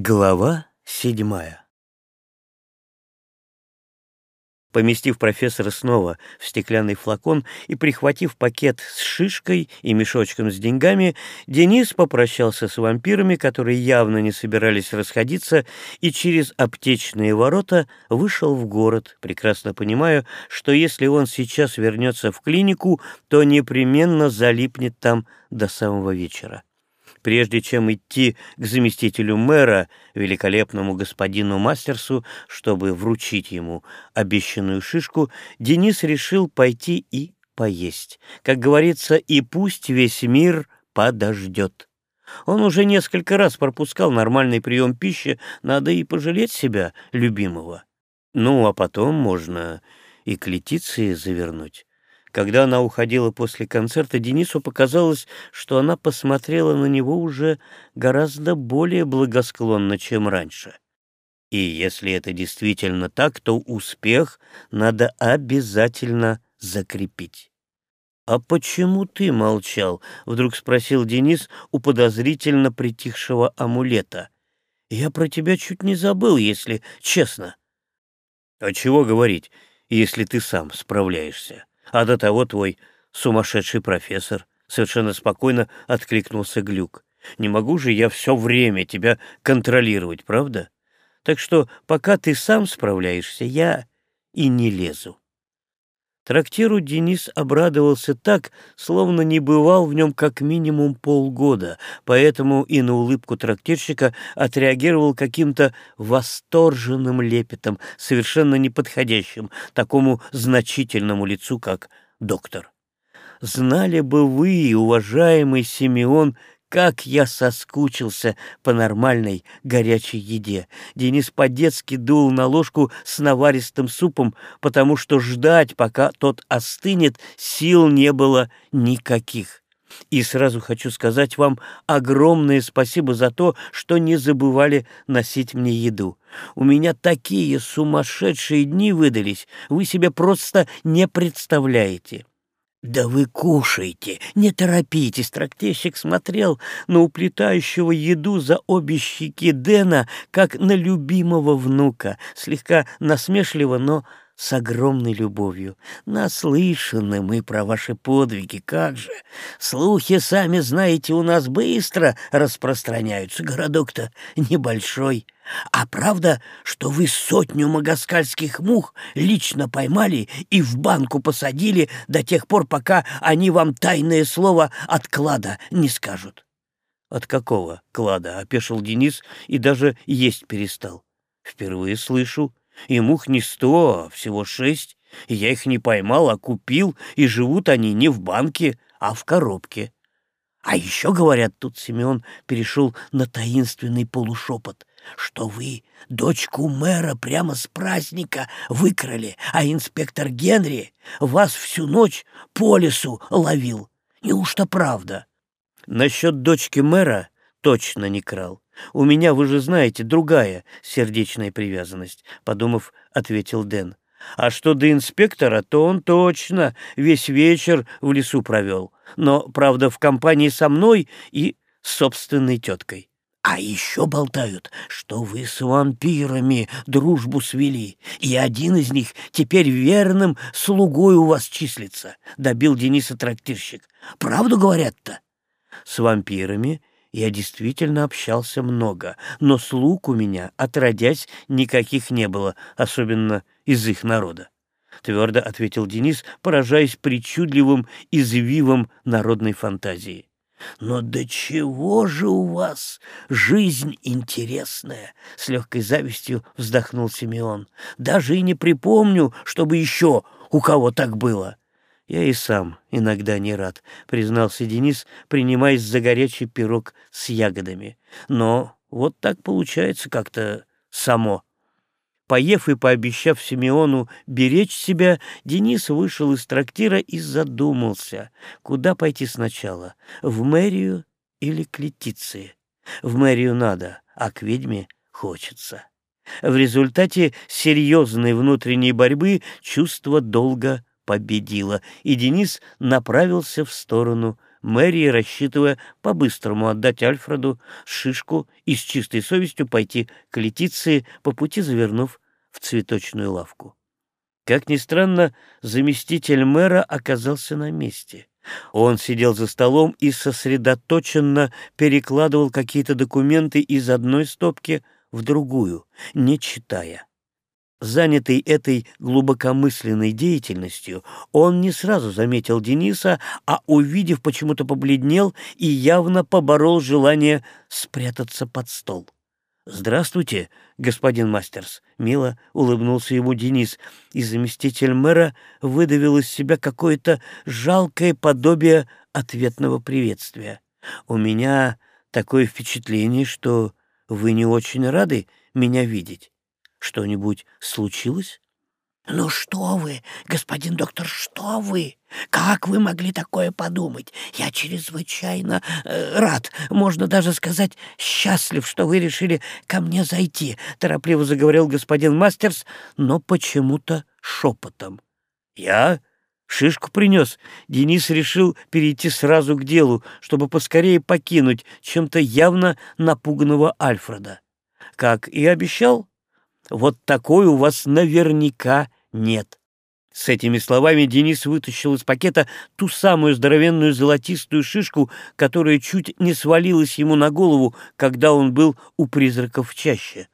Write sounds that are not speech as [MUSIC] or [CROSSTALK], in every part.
Глава седьмая Поместив профессора снова в стеклянный флакон и прихватив пакет с шишкой и мешочком с деньгами, Денис попрощался с вампирами, которые явно не собирались расходиться, и через аптечные ворота вышел в город, прекрасно понимая, что если он сейчас вернется в клинику, то непременно залипнет там до самого вечера. Прежде чем идти к заместителю мэра, великолепному господину Мастерсу, чтобы вручить ему обещанную шишку, Денис решил пойти и поесть. Как говорится, и пусть весь мир подождет. Он уже несколько раз пропускал нормальный прием пищи, надо и пожалеть себя, любимого. Ну, а потом можно и к Летиции завернуть. Когда она уходила после концерта, Денису показалось, что она посмотрела на него уже гораздо более благосклонно, чем раньше. И если это действительно так, то успех надо обязательно закрепить. «А почему ты молчал?» — вдруг спросил Денис у подозрительно притихшего амулета. «Я про тебя чуть не забыл, если честно». «А чего говорить, если ты сам справляешься?» А до того твой сумасшедший профессор. Совершенно спокойно откликнулся Глюк. Не могу же я все время тебя контролировать, правда? Так что пока ты сам справляешься, я и не лезу. Трактиру Денис обрадовался так, словно не бывал в нем как минимум полгода, поэтому и на улыбку трактирщика отреагировал каким-то восторженным лепетом, совершенно неподходящим такому значительному лицу, как доктор. Знали бы вы, уважаемый Симеон, как я соскучился по нормальной горячей еде. Денис по-детски дул на ложку с наваристым супом, потому что ждать, пока тот остынет, сил не было никаких. И сразу хочу сказать вам огромное спасибо за то, что не забывали носить мне еду. У меня такие сумасшедшие дни выдались, вы себе просто не представляете. «Да вы кушайте, не торопитесь!» Трактещик смотрел на уплетающего еду за обе щеки Дэна, как на любимого внука, слегка насмешливо, но с огромной любовью. Наслышаны мы про ваши подвиги, как же! Слухи, сами знаете, у нас быстро распространяются. Городок-то небольшой. А правда, что вы сотню магаскальских мух лично поймали и в банку посадили до тех пор, пока они вам тайное слово от клада не скажут? От какого клада? — опешил Денис и даже есть перестал. Впервые слышу. И мух не сто, а всего шесть. И я их не поймал, а купил, и живут они не в банке, а в коробке. А еще, говорят, тут Семен перешел на таинственный полушепот, что вы дочку мэра прямо с праздника выкрали, а инспектор Генри вас всю ночь по лесу ловил. Неужто правда? Насчет дочки мэра точно не крал. У меня, вы же знаете, другая сердечная привязанность, подумав, ответил Дэн. А что до инспектора, то он точно весь вечер в лесу провел, но, правда, в компании со мной и собственной теткой. А еще болтают, что вы с вампирами дружбу свели, и один из них теперь верным слугой у вас числится, — добил Дениса трактирщик. Правду говорят-то? С вампирами я действительно общался много, но слуг у меня, отродясь, никаких не было, особенно из их народа. Твердо ответил Денис, поражаясь причудливым извивом народной фантазии. «Но до чего же у вас жизнь интересная?» — с легкой завистью вздохнул Симеон. «Даже и не припомню, чтобы еще у кого так было». «Я и сам иногда не рад», — признался Денис, принимаясь за горячий пирог с ягодами. «Но вот так получается как-то само». Поев и пообещав Симеону беречь себя, Денис вышел из трактира и задумался, куда пойти сначала, в мэрию или к Летиции. В мэрию надо, а к ведьме хочется. В результате серьезной внутренней борьбы чувство долга победило, и Денис направился в сторону мэрии, рассчитывая по-быстрому отдать Альфреду шишку и с чистой совестью пойти к Летиции, по пути завернув в цветочную лавку. Как ни странно, заместитель мэра оказался на месте. Он сидел за столом и сосредоточенно перекладывал какие-то документы из одной стопки в другую, не читая. Занятый этой глубокомысленной деятельностью, он не сразу заметил Дениса, а, увидев, почему-то побледнел и явно поборол желание спрятаться под стол. «Здравствуйте, господин Мастерс», — мило улыбнулся ему Денис, и заместитель мэра выдавил из себя какое-то жалкое подобие ответного приветствия. «У меня такое впечатление, что вы не очень рады меня видеть». Что-нибудь случилось? «Ну что вы, господин доктор, что вы? Как вы могли такое подумать? Я чрезвычайно э, рад, можно даже сказать, счастлив, что вы решили ко мне зайти», — торопливо заговорил господин Мастерс, но почему-то шепотом. «Я шишку принес». Денис решил перейти сразу к делу, чтобы поскорее покинуть чем-то явно напуганного Альфреда. Как и обещал, вот такой у вас наверняка нет. С этими словами Денис вытащил из пакета ту самую здоровенную золотистую шишку, которая чуть не свалилась ему на голову, когда он был у призраков в чаще.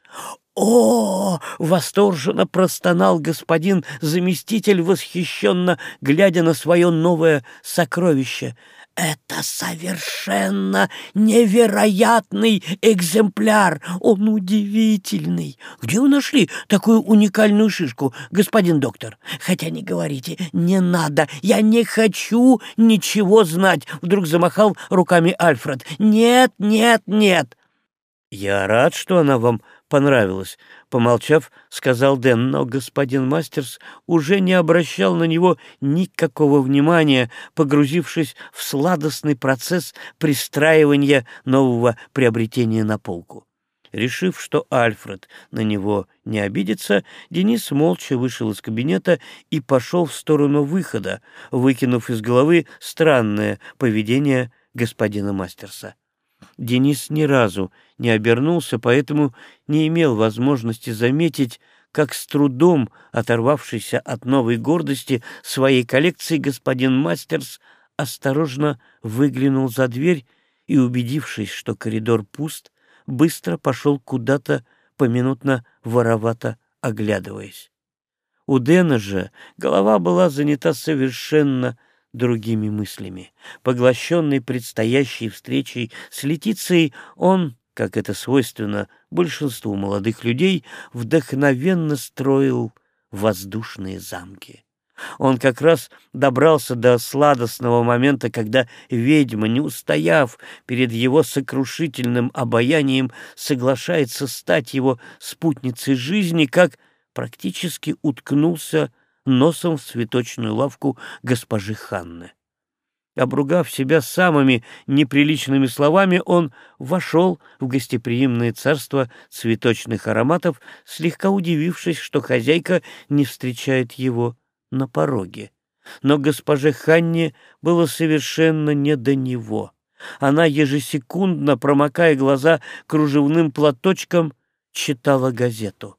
«О!» — восторженно простонал господин заместитель, восхищенно глядя на свое новое сокровище. Это совершенно невероятный экземпляр. Он удивительный. Где вы нашли такую уникальную шишку, господин доктор? Хотя не говорите, не надо. Я не хочу ничего знать. Вдруг замахал руками Альфред. Нет, нет, нет. Я рад, что она вам понравилось», — помолчав, сказал Дэн, но господин Мастерс уже не обращал на него никакого внимания, погрузившись в сладостный процесс пристраивания нового приобретения на полку. Решив, что Альфред на него не обидится, Денис молча вышел из кабинета и пошел в сторону выхода, выкинув из головы странное поведение господина Мастерса. Денис ни разу не обернулся, поэтому не имел возможности заметить, как с трудом оторвавшийся от новой гордости своей коллекции господин Мастерс осторожно выглянул за дверь и, убедившись, что коридор пуст, быстро пошел куда-то, поминутно воровато оглядываясь. У Дэна же голова была занята совершенно другими мыслями. Поглощенный предстоящей встречей с Летицией, он, как это свойственно большинству молодых людей, вдохновенно строил воздушные замки. Он как раз добрался до сладостного момента, когда ведьма, не устояв перед его сокрушительным обаянием, соглашается стать его спутницей жизни, как практически уткнулся носом в цветочную лавку госпожи Ханны. Обругав себя самыми неприличными словами, он вошел в гостеприимное царство цветочных ароматов, слегка удивившись, что хозяйка не встречает его на пороге. Но госпоже Ханне было совершенно не до него. Она ежесекундно, промокая глаза кружевным платочком, читала газету.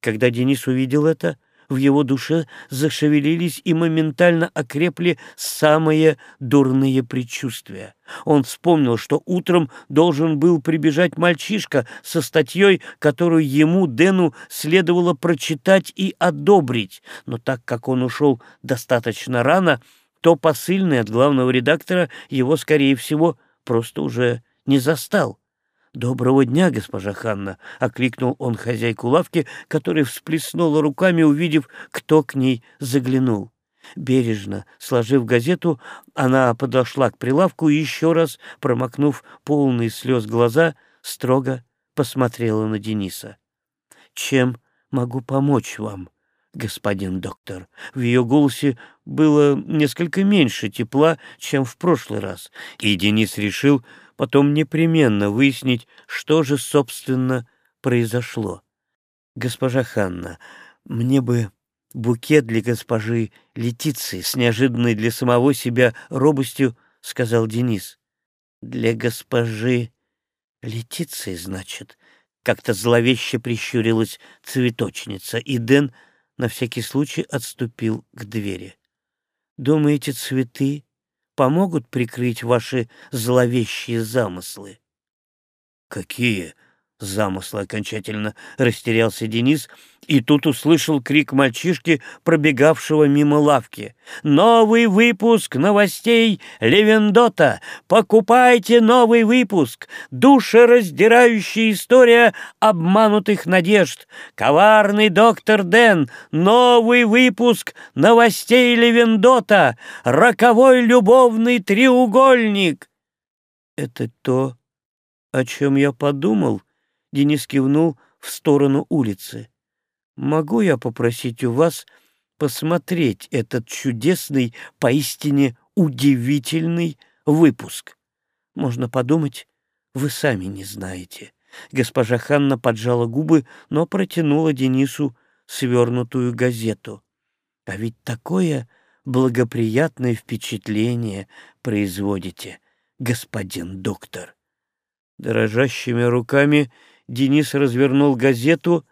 Когда Денис увидел это, в его душе зашевелились и моментально окрепли самые дурные предчувствия. Он вспомнил, что утром должен был прибежать мальчишка со статьей, которую ему, Дэну, следовало прочитать и одобрить, но так как он ушел достаточно рано, то посыльный от главного редактора его, скорее всего, просто уже не застал. «Доброго дня, госпожа Ханна!» — окликнул он хозяйку лавки, которая всплеснула руками, увидев, кто к ней заглянул. Бережно, сложив газету, она подошла к прилавку и еще раз, промокнув полные слез глаза, строго посмотрела на Дениса. «Чем могу помочь вам, господин доктор?» В ее голосе было несколько меньше тепла, чем в прошлый раз, и Денис решил, потом непременно выяснить, что же, собственно, произошло. «Госпожа Ханна, мне бы букет для госпожи Летиции с неожиданной для самого себя робостью — сказал Денис. «Для госпожи Летиции, значит?» Как-то зловеще прищурилась цветочница, и Дэн на всякий случай отступил к двери. «Думаете, цветы помогут прикрыть ваши зловещие замыслы?» «Какие замыслы?» — окончательно растерялся Денис, и тут услышал крик мальчишки, пробегавшего мимо лавки. «Новый выпуск новостей Левендота! Покупайте новый выпуск! Душераздирающая история обманутых надежд! Коварный доктор Дэн! Новый выпуск новостей Левендота! Роковой любовный треугольник!» «Это то, о чем я подумал?» — Денис кивнул в сторону улицы. Могу я попросить у вас посмотреть этот чудесный, поистине удивительный выпуск? Можно подумать, вы сами не знаете. Госпожа Ханна поджала губы, но протянула Денису свернутую газету. А ведь такое благоприятное впечатление производите, господин доктор. Дрожащими руками Денис развернул газету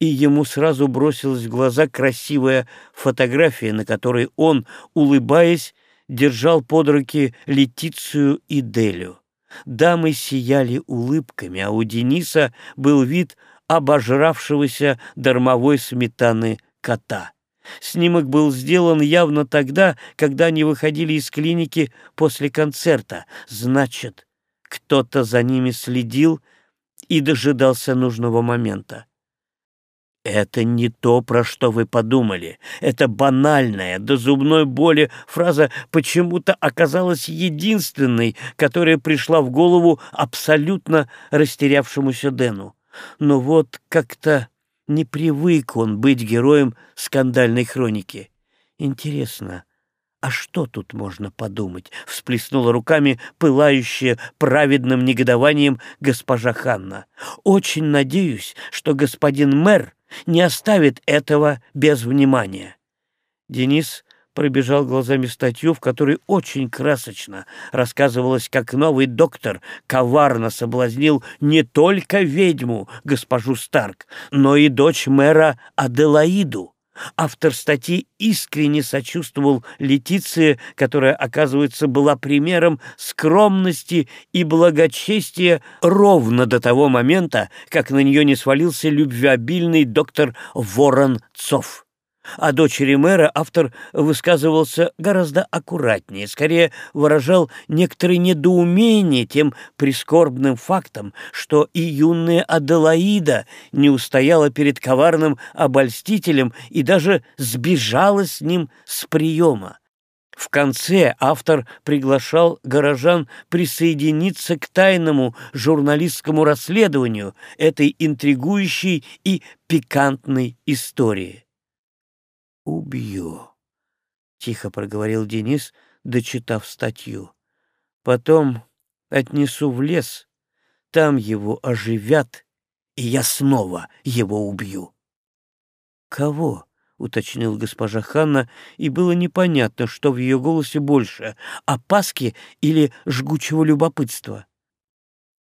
и ему сразу бросилась в глаза красивая фотография, на которой он, улыбаясь, держал под руки Летицию и Делю. Дамы сияли улыбками, а у Дениса был вид обожравшегося дармовой сметаны кота. Снимок был сделан явно тогда, когда они выходили из клиники после концерта. Значит, кто-то за ними следил и дожидался нужного момента. Это не то, про что вы подумали. Это банальная, до зубной боли фраза почему-то оказалась единственной, которая пришла в голову абсолютно растерявшемуся Дэну. Но вот как-то не привык он быть героем скандальной хроники. Интересно, а что тут можно подумать? Всплеснула руками пылающая праведным негодованием госпожа Ханна. Очень надеюсь, что господин мэр не оставит этого без внимания. Денис пробежал глазами статью, в которой очень красочно рассказывалось, как новый доктор коварно соблазнил не только ведьму, госпожу Старк, но и дочь мэра Аделаиду. Автор статьи искренне сочувствовал Летиции, которая, оказывается, была примером скромности и благочестия ровно до того момента, как на нее не свалился любвеобильный доктор Воронцов. О дочери мэра автор высказывался гораздо аккуратнее, скорее выражал некоторое недоумение тем прискорбным фактом, что и юная Аделаида не устояла перед коварным обольстителем и даже сбежала с ним с приема. В конце автор приглашал горожан присоединиться к тайному журналистскому расследованию этой интригующей и пикантной истории убью», — тихо проговорил Денис, дочитав статью. «Потом отнесу в лес, там его оживят, и я снова его убью». «Кого?» — уточнил госпожа Ханна, и было непонятно, что в ее голосе больше — опаски или жгучего любопытства.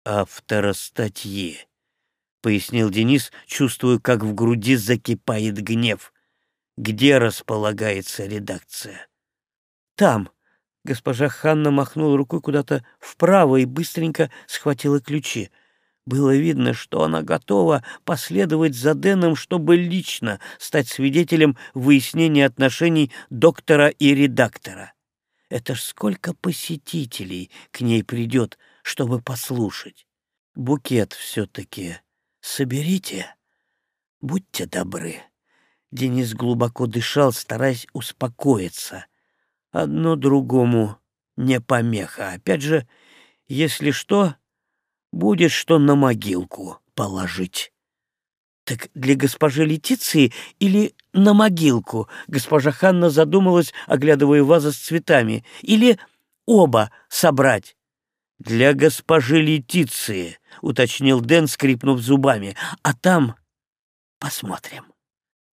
«Автора статьи», — пояснил Денис, чувствуя, как в груди закипает гнев где располагается редакция. Там. Госпожа Ханна махнула рукой куда-то вправо и быстренько схватила ключи. Было видно, что она готова последовать за Дэном, чтобы лично стать свидетелем выяснения отношений доктора и редактора. Это ж сколько посетителей к ней придет, чтобы послушать. Букет все-таки соберите. Будьте добры. Денис глубоко дышал, стараясь успокоиться. Одно другому не помеха. Опять же, если что, будет что на могилку положить. Так для госпожи Летиции или на могилку? Госпожа Ханна задумалась, оглядывая вазы с цветами. Или оба собрать? Для госпожи Летиции, уточнил Дэн, скрипнув зубами. А там посмотрим.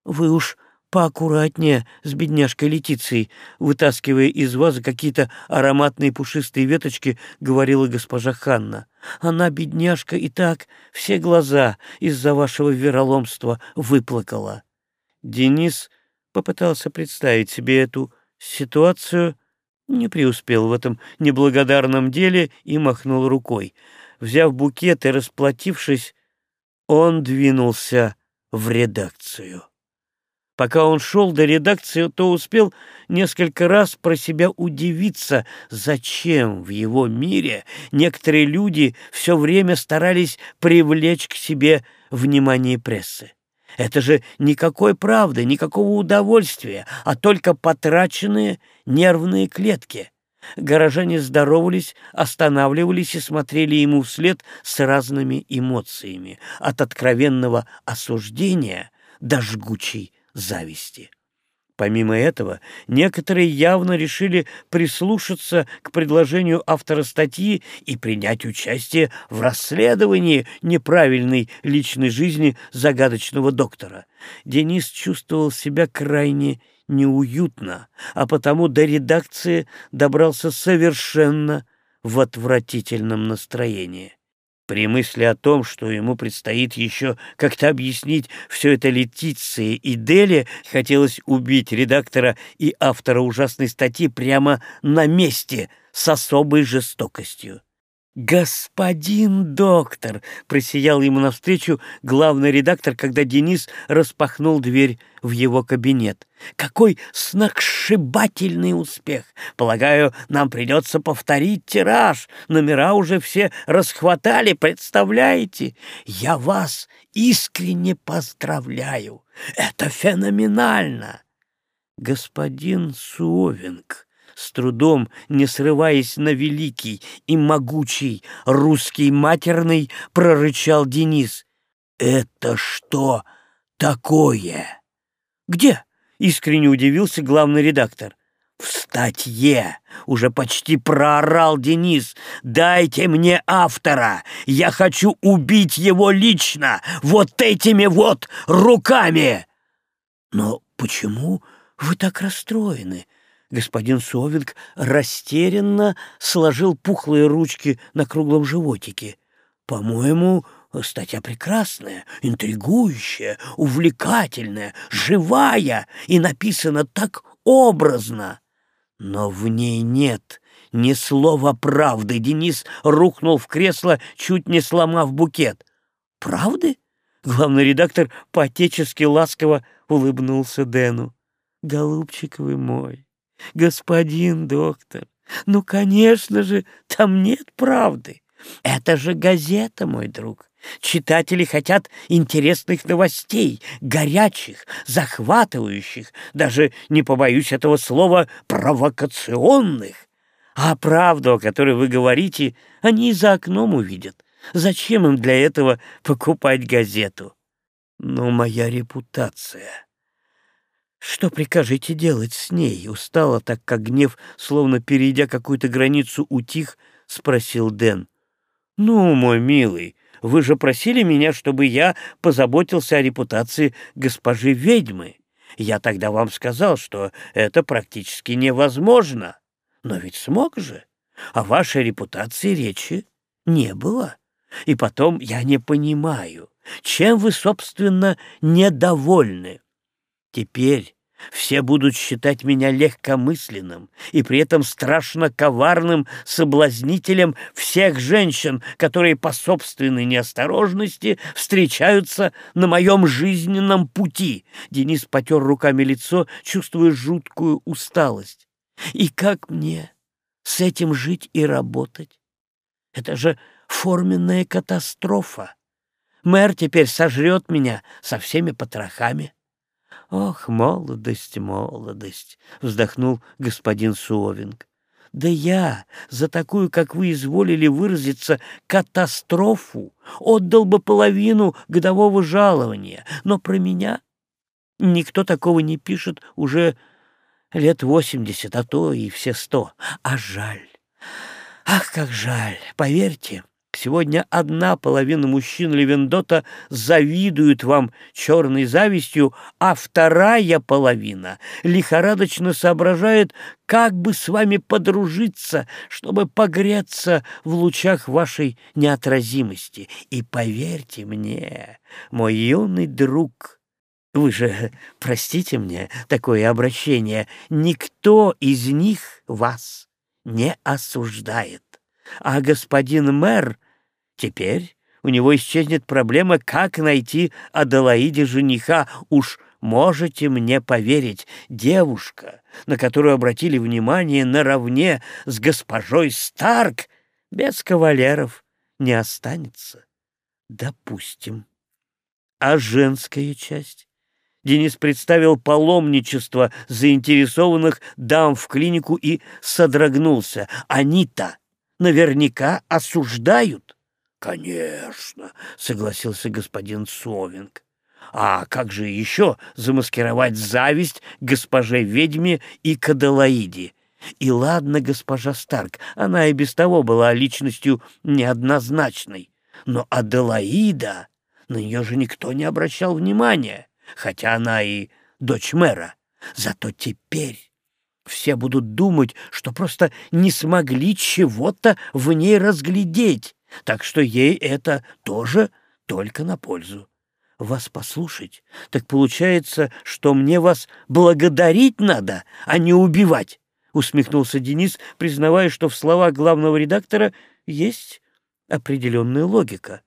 Вы уж поаккуратнее с бедняжкой Летицией, вытаскивая из вазы какие-то ароматные пушистые веточки, говорила госпожа Ханна. Она, бедняжка, и так все глаза из-за вашего вероломства выплакала. Денис попытался представить себе эту ситуацию, не преуспел в этом неблагодарном деле и махнул рукой. Взяв букет и расплатившись, он двинулся в редакцию. Пока он шел до редакции, то успел несколько раз про себя удивиться, зачем в его мире некоторые люди все время старались привлечь к себе внимание прессы. Это же никакой правды, никакого удовольствия, а только потраченные нервные клетки. Горожане здоровались, останавливались и смотрели ему вслед с разными эмоциями, от откровенного осуждения до жгучей зависти. Помимо этого, некоторые явно решили прислушаться к предложению автора статьи и принять участие в расследовании неправильной личной жизни загадочного доктора. Денис чувствовал себя крайне неуютно, а потому до редакции добрался совершенно в отвратительном настроении. При мысли о том, что ему предстоит еще как-то объяснить все это Летиции и Деле, хотелось убить редактора и автора ужасной статьи прямо на месте с особой жестокостью. «Господин доктор!» — просиял ему навстречу главный редактор, когда Денис распахнул дверь в его кабинет. «Какой сногсшибательный успех! Полагаю, нам придется повторить тираж. Номера уже все расхватали, представляете? Я вас искренне поздравляю! Это феноменально!» «Господин Суовинг!» С трудом, не срываясь на великий и могучий русский матерный, прорычал Денис. «Это что такое?» «Где?» — искренне удивился главный редактор. «В статье!» — уже почти проорал Денис. «Дайте мне автора! Я хочу убить его лично! Вот этими вот руками!» «Но почему вы так расстроены?» Господин Совинг растерянно сложил пухлые ручки на круглом животике. «По-моему, статья прекрасная, интригующая, увлекательная, живая и написана так образно. Но в ней нет ни слова правды. Денис рухнул в кресло, чуть не сломав букет. «Правды?» Главный редактор по-отечески ласково улыбнулся Дэну. «Голубчик вы мой, господин доктор, ну, конечно же, там нет правды. Это же газета, мой друг. Читатели хотят интересных новостей, горячих, захватывающих, даже, не побоюсь этого слова, провокационных. А правду, о которой вы говорите, они и за окном увидят. Зачем им для этого покупать газету? Ну, моя репутация. «Что прикажете делать с ней?» Устала, так как гнев, словно перейдя какую-то границу, утих, спросил Дэн. «Ну, мой милый, вы же просили меня, чтобы я позаботился о репутации госпожи ведьмы. Я тогда вам сказал, что это практически невозможно. Но ведь смог же. О вашей репутации речи не было. И потом я не понимаю, чем вы, собственно, недовольны. Теперь все будут считать меня легкомысленным и при этом страшно коварным соблазнителем всех женщин, которые по собственной неосторожности встречаются на моем жизненном пути. Денис потер руками лицо, чувствуя жуткую усталость. И как мне с этим жить и работать? Это же форменная катастрофа. Мэр теперь сожрет меня со всеми потрохами. «Ох, молодость, молодость!» — вздохнул господин Суовинг. «Да я за такую, как вы изволили выразиться, катастрофу отдал бы половину годового жалования, но про меня никто такого не пишет уже лет восемьдесят, а то и все сто. А жаль! Ах, как жаль! Поверьте, Сегодня одна половина мужчин Левендота завидует вам черной завистью, а вторая половина лихорадочно соображает, как бы с вами подружиться, чтобы погреться в лучах вашей неотразимости. И поверьте мне, мой юный друг, вы же простите мне такое обращение, никто из них вас не осуждает. А господин мэр теперь у него исчезнет проблема, как найти Аделаиде жениха. Уж можете мне поверить, девушка, на которую обратили внимание наравне с госпожой Старк, без кавалеров не останется. Допустим. А женская часть? Денис представил паломничество заинтересованных дам в клинику и содрогнулся. Они-то наверняка осуждают. — Конечно, — согласился господин Совинг. А как же еще замаскировать зависть госпоже-ведьме и Кадалаиде? И ладно, госпожа Старк, она и без того была личностью неоднозначной. Но Аделаида, на нее же никто не обращал внимания, хотя она и дочь мэра. Зато теперь все будут думать, что просто не смогли чего-то в ней разглядеть, так что ей это тоже только на пользу. Вас послушать, так получается, что мне вас благодарить надо, а не убивать, усмехнулся Денис, признавая, что в словах главного редактора есть определенная логика.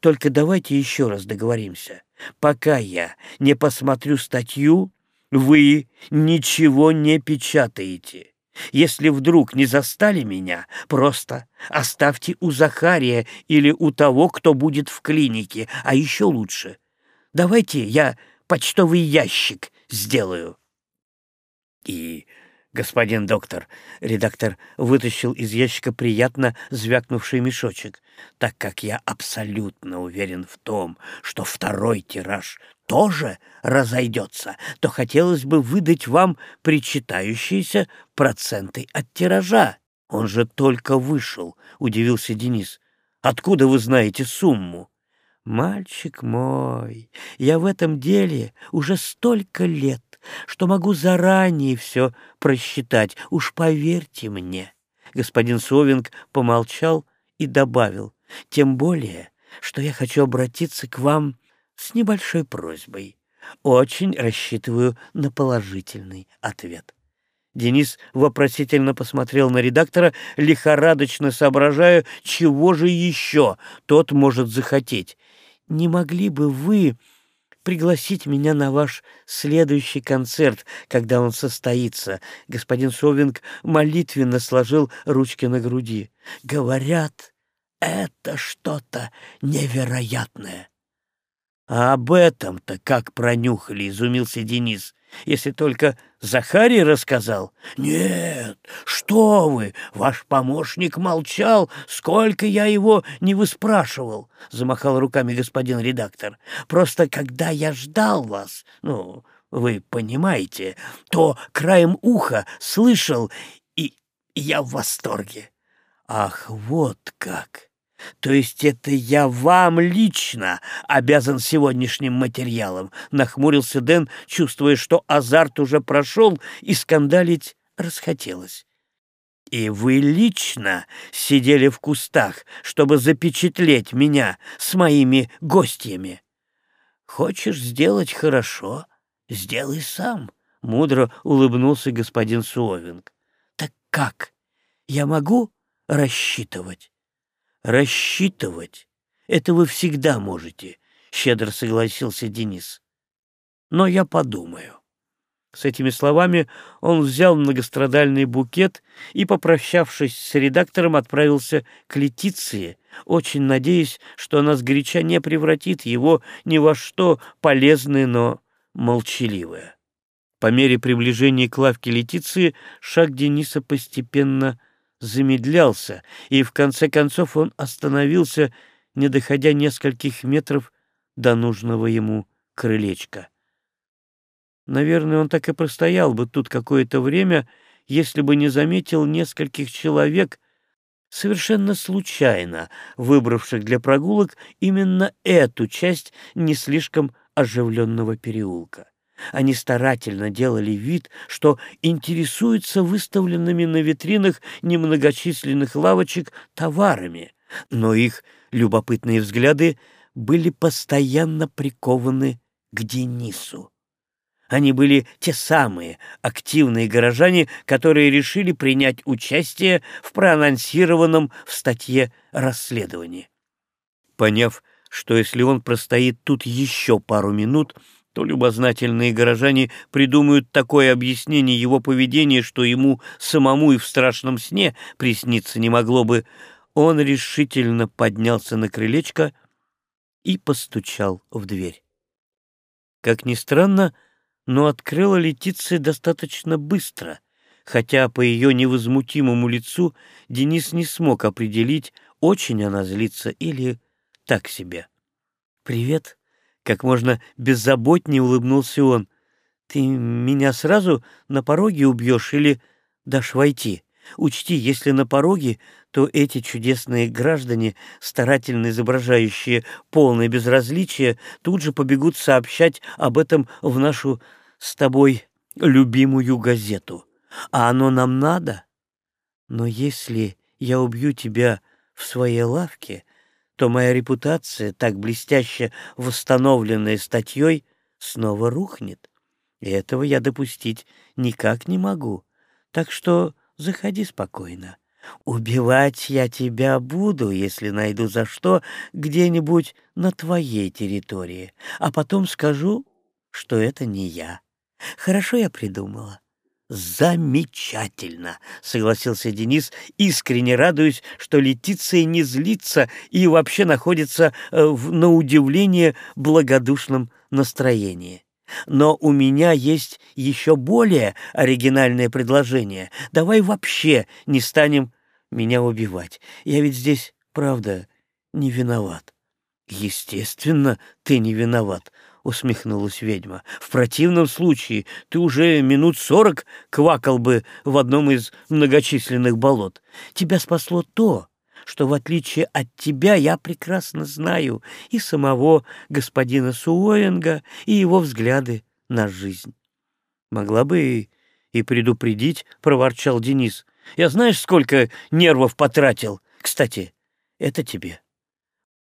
Только давайте еще раз договоримся. Пока я не посмотрю статью, вы ничего не печатаете. Если вдруг не застали меня, просто оставьте у Захария или у того, кто будет в клинике, а еще лучше. Давайте я почтовый ящик сделаю. И господин доктор, редактор вытащил из ящика приятно звякнувший мешочек, так как я абсолютно уверен в том, что второй тираж тоже разойдется, то хотелось бы выдать вам причитающиеся проценты от тиража. Он же только вышел, — удивился Денис. Откуда вы знаете сумму? Мальчик мой, я в этом деле уже столько лет, что могу заранее все просчитать, уж поверьте мне. Господин Совинг помолчал и добавил, тем более, что я хочу обратиться к вам с небольшой просьбой. Очень рассчитываю на положительный ответ. Денис вопросительно посмотрел на редактора, лихорадочно соображая, чего же еще тот может захотеть. «Не могли бы вы пригласить меня на ваш следующий концерт, когда он состоится?» Господин Совинг молитвенно сложил ручки на груди. «Говорят, это что-то невероятное». «А об этом-то как пронюхали?» — изумился Денис. «Если только Захарий рассказал?» «Нет, что вы! Ваш помощник молчал, сколько я его не выспрашивал!» — замахал руками господин редактор. «Просто когда я ждал вас, ну, вы понимаете, то краем уха слышал, и я в восторге». «Ах, вот как!» То есть это я вам лично обязан сегодняшним материалом, нахмурился Дэн, чувствуя, что азарт уже прошел и скандалить расхотелось. И вы лично сидели в кустах, чтобы запечатлеть меня с моими гостями. Хочешь сделать хорошо, сделай сам, мудро улыбнулся господин Суовинг. Так как? Я могу рассчитывать? Рассчитывать — это вы всегда можете, — щедро согласился Денис. Но я подумаю. С этими словами он взял многострадальный букет и, попрощавшись с редактором, отправился к Летиции, очень надеясь, что она сгоряча не превратит его ни во что полезное, но молчаливое. По мере приближения к лавке Летиции шаг Дениса постепенно замедлялся, и в конце концов он остановился, не доходя нескольких метров до нужного ему крылечка. Наверное, он так и простоял бы тут какое-то время, если бы не заметил нескольких человек, совершенно случайно выбравших для прогулок именно эту часть не слишком оживленного переулка. Они старательно делали вид, что интересуются выставленными на витринах немногочисленных лавочек товарами, но их любопытные взгляды были постоянно прикованы к Денису. Они были те самые активные горожане, которые решили принять участие в проанонсированном в статье расследовании. Поняв, что если он простоит тут еще пару минут, то любознательные горожане придумают такое объяснение его поведения, что ему самому и в страшном сне присниться не могло бы, он решительно поднялся на крылечко и постучал в дверь. Как ни странно, но открыла Летиция достаточно быстро, хотя по ее невозмутимому лицу Денис не смог определить, очень она злится или так себе. «Привет», — как можно беззаботнее улыбнулся он. «Ты меня сразу на пороге убьешь или дашь войти?» Учти, если на пороге, то эти чудесные граждане, старательно изображающие полное безразличие, тут же побегут сообщать об этом в нашу с тобой любимую газету. А оно нам надо? Но если я убью тебя в своей лавке, то моя репутация, так блестяще восстановленная статьей, снова рухнет. И этого я допустить никак не могу. Так что Заходи спокойно. Убивать я тебя буду, если найду за что, где-нибудь на твоей территории, а потом скажу, что это не я. Хорошо я придумала. «Замечательно!» — согласился Денис, искренне радуясь, что Летиция не злится и вообще находится э, в, на удивление, благодушном настроении. Но у меня есть еще более оригинальное предложение. Давай вообще не станем меня убивать. Я ведь здесь, правда, не виноват. Естественно, ты не виноват, усмехнулась ведьма. В противном случае ты уже минут сорок квакал бы в одном из многочисленных болот. Тебя спасло то, что, в отличие от тебя, я прекрасно знаю и самого господина Суоинга, и его взгляды на жизнь. Могла бы и, предупредить, — проворчал Денис. Я знаешь, сколько нервов потратил? Кстати, это тебе.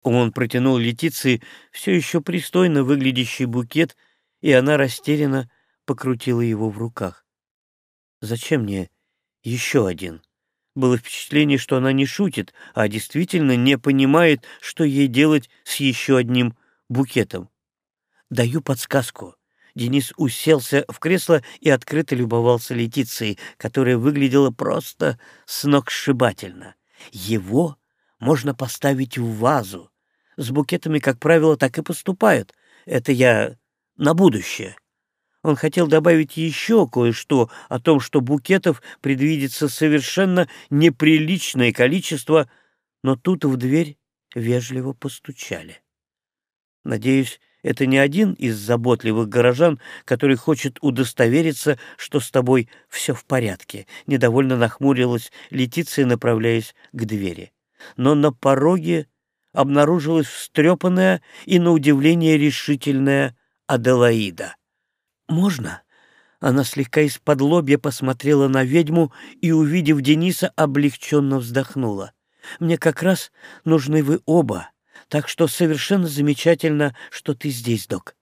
Он протянул Летиции все еще пристойно выглядящий букет, и она растерянно покрутила его в руках. «Зачем мне еще один?» Было впечатление, что она не шутит, а действительно не понимает, что ей делать с еще одним букетом. Даю подсказку. Денис уселся в кресло и открыто любовался Летицией, которая выглядела просто сногсшибательно. Его можно поставить в вазу. С букетами, как правило, так и поступают. Это я на будущее. Он хотел добавить еще кое-что о том, что букетов предвидится совершенно неприличное количество, но тут в дверь вежливо постучали. Надеюсь, это не один из заботливых горожан, который хочет удостовериться, что с тобой все в порядке. Недовольно нахмурилась Летиция, направляясь к двери. Но на пороге обнаружилась встрепанная и, на удивление, решительная Аделаида. «Можно?» Она слегка из-под лобья посмотрела на ведьму и, увидев Дениса, облегченно вздохнула. «Мне как раз нужны вы оба, так что совершенно замечательно, что ты здесь, док».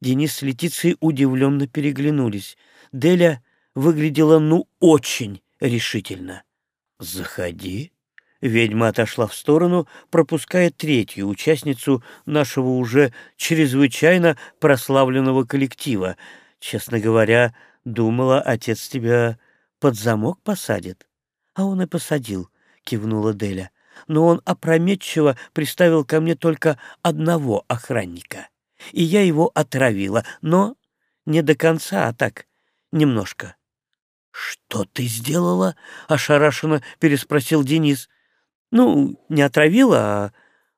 Денис с Летицией удивленно переглянулись. Деля выглядела ну очень решительно. «Заходи». Ведьма отошла в сторону, пропуская третью участницу нашего уже чрезвычайно прославленного коллектива — Честно говоря, думала, отец тебя под замок посадит. А он и посадил, кивнула Деля. Но он опрометчиво приставил ко мне только одного охранника. И я его отравила, но не до конца, а так, немножко. «Что ты сделала?» — ошарашенно переспросил Денис. «Ну, не отравила, а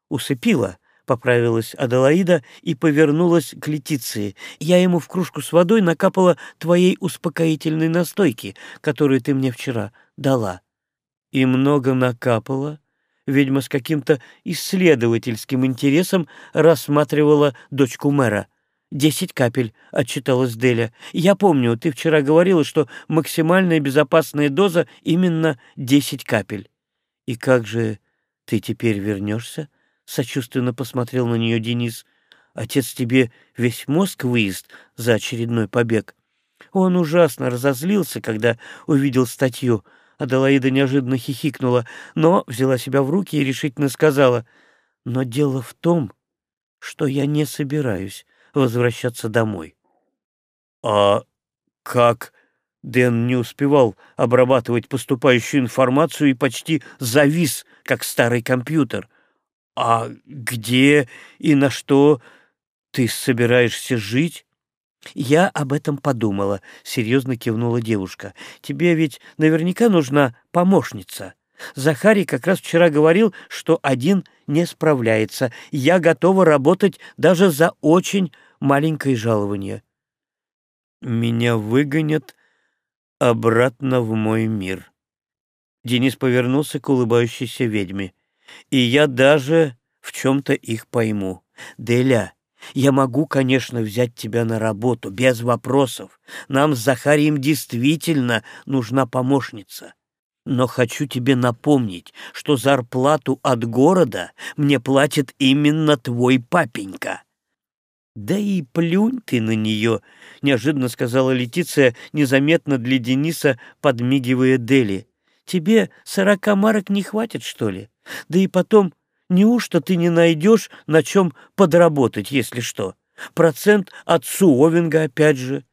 усыпила», поправилась Аделаида и повернулась к Летиции. «Я ему в кружку с водой накапала твоей успокоительной настойки, которую ты мне вчера дала». И много накапало. Ведьма с каким-то исследовательским интересом рассматривала дочку мэра. «Десять капель», — отчиталась Деля. «Я помню, ты вчера говорила, что максимальная безопасная доза именно десять капель». «И как же ты теперь вернешься?» — сочувственно посмотрел на нее Денис. «Отец тебе весь мозг выезд за очередной побег». Он ужасно разозлился, когда увидел статью. Аделаида неожиданно хихикнула, но взяла себя в руки и решительно сказала, «Но дело в том, что я не собираюсь возвращаться домой». «А как?» Дэн не успевал обрабатывать поступающую информацию и почти завис, как старый компьютер. «А где и на что ты собираешься жить?» «Я об этом подумала», — серьезно кивнула девушка. «Тебе ведь наверняка нужна помощница. Захарий как раз вчера говорил, что один не справляется. Я готова работать даже за очень маленькое жалование». «Меня выгонят обратно в мой мир». Денис повернулся к улыбающейся ведьме. «И я даже в чем-то их пойму. Деля, я могу, конечно, взять тебя на работу, без вопросов. Нам с Захарием действительно нужна помощница. Но хочу тебе напомнить, что зарплату от города мне платит именно твой папенька. «Да и плюнь ты на нее», — неожиданно сказала Летиция, незаметно для Дениса, подмигивая Дели. «Тебе сорока марок не хватит, что ли? Да и потом Неужто ты не найдешь, на чем подработать, если что? Процент от Суовинга опять же.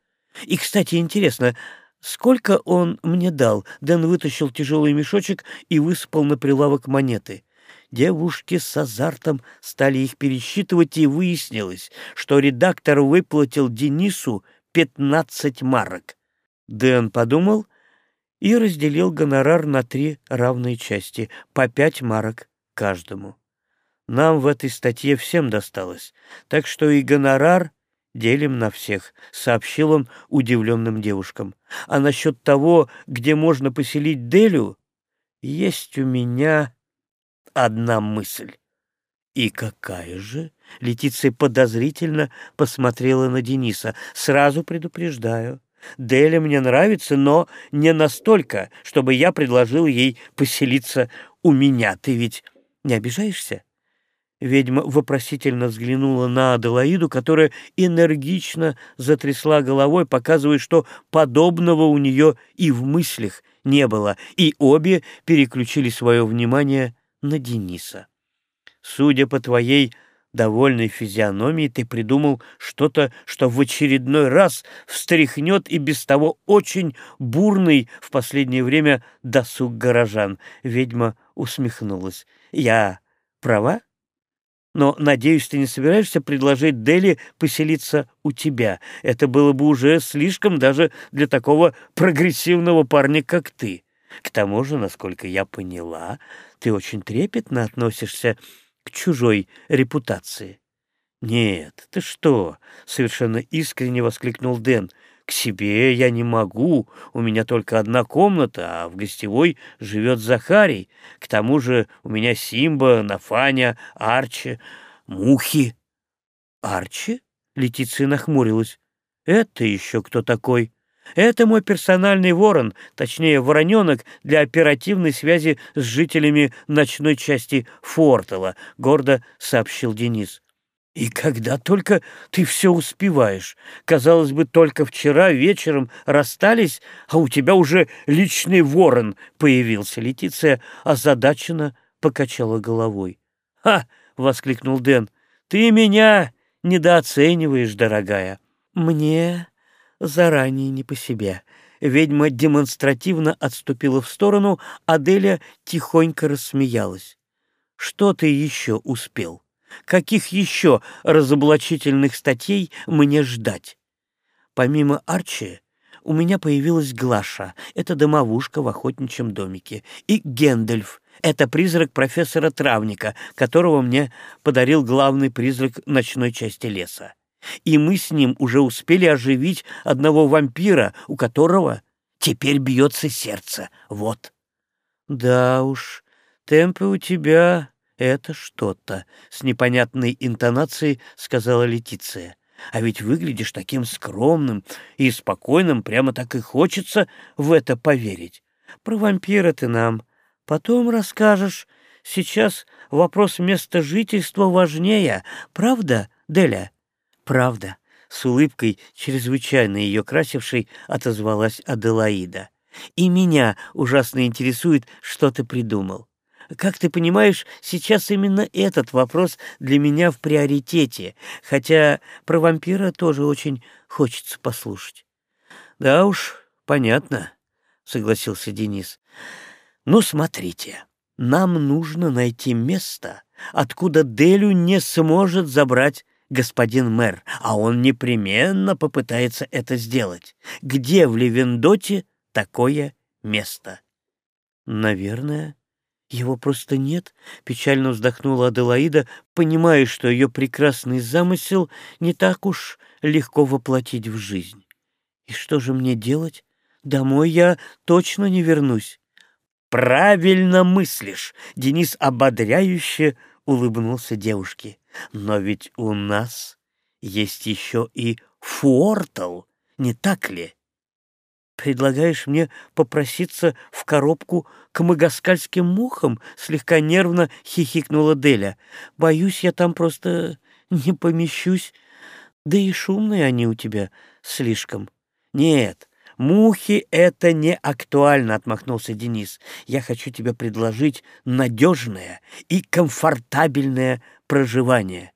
И, кстати, интересно, сколько он мне дал? Дэн вытащил тяжелый мешочек и высыпал на прилавок монеты. Девушки с азартом стали их пересчитывать, и выяснилось, что редактор выплатил Денису пятнадцать марок. Дэн подумал и разделил гонорар на три равные части, по пять марок каждому. Нам в этой статье всем досталось, так что и гонорар делим на всех», — сообщил он удивленным девушкам. «А насчет того, где можно поселить Делю, есть у меня одна мысль». «И какая же?» — Летиция подозрительно посмотрела на Дениса. «Сразу предупреждаю. Деля мне нравится, но не настолько, чтобы я предложил ей поселиться у меня. Ты ведь не обижаешься?» Ведьма вопросительно взглянула на Аделаиду, которая энергично затрясла головой, показывая, что подобного у нее и в мыслях не было, и обе переключили свое внимание на Дениса. «Судя по твоей довольной физиономии, ты придумал что-то, что в очередной раз встряхнет и без того очень бурный в последнее время досуг горожан». Ведьма усмехнулась. «Я права?» Но, надеюсь, ты не собираешься предложить Дели поселиться у тебя. Это было бы уже слишком даже для такого прогрессивного парня, как ты. К тому же, насколько я поняла, ты очень трепетно относишься к чужой репутации. «Нет, ты что?» — совершенно искренне воскликнул Дэн. К себе я не могу, у меня только одна комната, а в гостевой живет Захарий. К тому же у меня Симба, Нафаня, Арчи, Мухи. Арчи? Летиция нахмурилась. Это еще кто такой? Это мой персональный ворон, точнее, вороненок для оперативной связи с жителями ночной части Фортела, гордо сообщил Денис. И когда только ты все успеваешь. Казалось бы, только вчера вечером расстались, а у тебя уже личный ворон появился. Летиция озадаченно покачала головой. «Ха!» — воскликнул Дэн. «Ты меня недооцениваешь, дорогая». «Мне заранее не по себе». Ведьма демонстративно отступила в сторону, а Деля тихонько рассмеялась. «Что ты еще успел?» Каких еще разоблачительных статей мне ждать? Помимо Арчи, у меня появилась Глаша, это домовушка в охотничьем домике, и Гендельф, это призрак профессора Травника, которого мне подарил главный призрак ночной части леса. И мы с ним уже успели оживить одного вампира, у которого теперь бьется сердце. Вот. Да уж, темпы у тебя — это что-то, — с непонятной интонацией сказала Летиция. А ведь выглядишь таким скромным и спокойным, прямо так и хочется в это поверить. Про вампира ты нам потом расскажешь. Сейчас вопрос места жительства важнее. Правда, Деля? Правда. С улыбкой, чрезвычайно ее красившей, отозвалась Аделаида. И меня ужасно интересует, что ты придумал. Как ты понимаешь, сейчас именно этот вопрос для меня в приоритете, хотя про вампира тоже очень хочется послушать. Да уж, понятно, согласился Денис. Ну, смотрите, нам нужно найти место, откуда Делю не сможет забрать господин мэр, а он непременно попытается это сделать. Где в Левендоте такое место? Наверное, его просто нет, печально вздохнула Аделаида, понимая, что ее прекрасный замысел не так уж легко воплотить в жизнь. И что же мне делать? Домой я точно не вернусь. Правильно мыслишь, Денис ободряюще улыбнулся девушке. Но ведь у нас есть еще и Фуортл, не так ли? «Предлагаешь мне попроситься в коробку к магаскальским мухам?» — слегка нервно хихикнула Деля. «Боюсь, я там просто не помещусь. Да и шумные они у тебя слишком». «Нет, мухи — это не актуально», — отмахнулся Денис. «Я хочу тебе предложить надежное и комфортабельное проживание».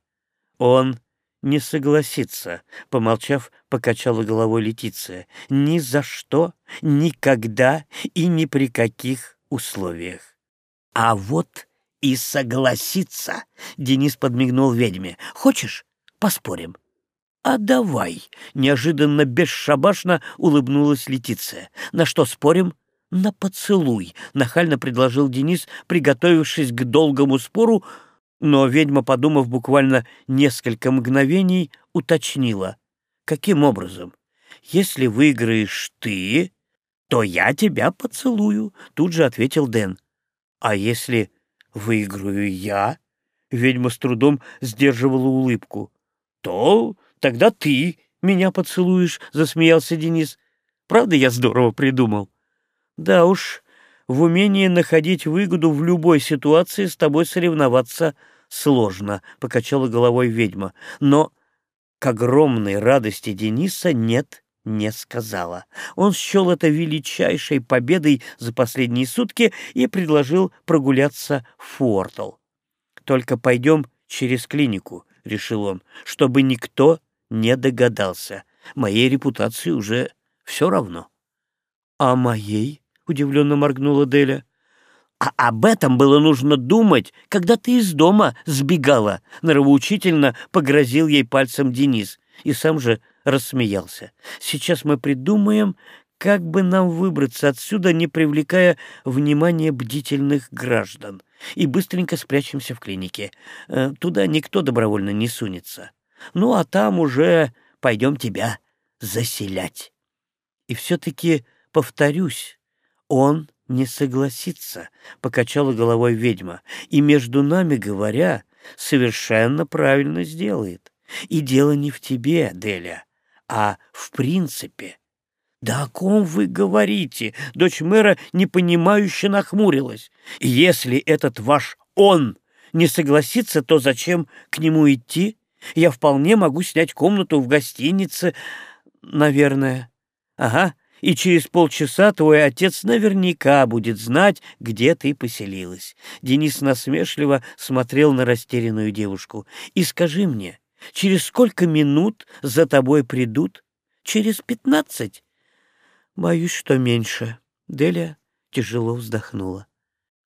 Он не согласится, помолчав, покачала головой Летиция. Ни за что, никогда и ни при каких условиях. А вот и согласится, Денис подмигнул ведьме. Хочешь, поспорим? «А давай!» — неожиданно бесшабашно улыбнулась Летиция. «На что спорим?» «На поцелуй», — нахально предложил Денис, приготовившись к долгому спору, но ведьма, подумав буквально несколько мгновений, уточнила. «Каким образом? Если выиграешь ты, то я тебя поцелую», — тут же ответил Дэн. «А если выиграю я?» Ведьма с трудом сдерживала улыбку. «То тогда ты меня поцелуешь», — засмеялся Денис. «Правда, я здорово придумал?» «Да уж, в умении находить выгоду в любой ситуации с тобой соревноваться сложно, — покачала головой ведьма. Но к огромной радости Дениса нет не сказала. Он счел это величайшей победой за последние сутки и предложил прогуляться в Фуортл. «Только пойдем через клинику», — решил он, — «чтобы никто не догадался. Моей репутации уже все равно». «А моей?» — удивленно моргнула Деля. «А об этом было нужно думать, когда ты из дома сбегала», — нравоучительно погрозил ей пальцем Денис и сам же рассмеялся. «Сейчас мы придумаем, как бы нам выбраться отсюда, не привлекая внимания бдительных граждан, и быстренько спрячемся в клинике. Э, туда никто добровольно не сунется. Ну, а там уже пойдем тебя заселять». И все-таки, повторюсь, он не согласится, — покачала головой ведьма, — и, между нами говоря, совершенно правильно сделает. И дело не в тебе, Деля, а в принципе. «Да о ком вы говорите?» — дочь мэра непонимающе нахмурилась. «Если этот ваш «он» не согласится, то зачем к нему идти? Я вполне могу снять комнату в гостинице, наверное». «Ага, и через полчаса твой отец наверняка будет знать, где ты поселилась. Денис насмешливо смотрел на растерянную девушку. И скажи мне, через сколько минут за тобой придут? Через пятнадцать? Боюсь, что меньше. Деля тяжело вздохнула.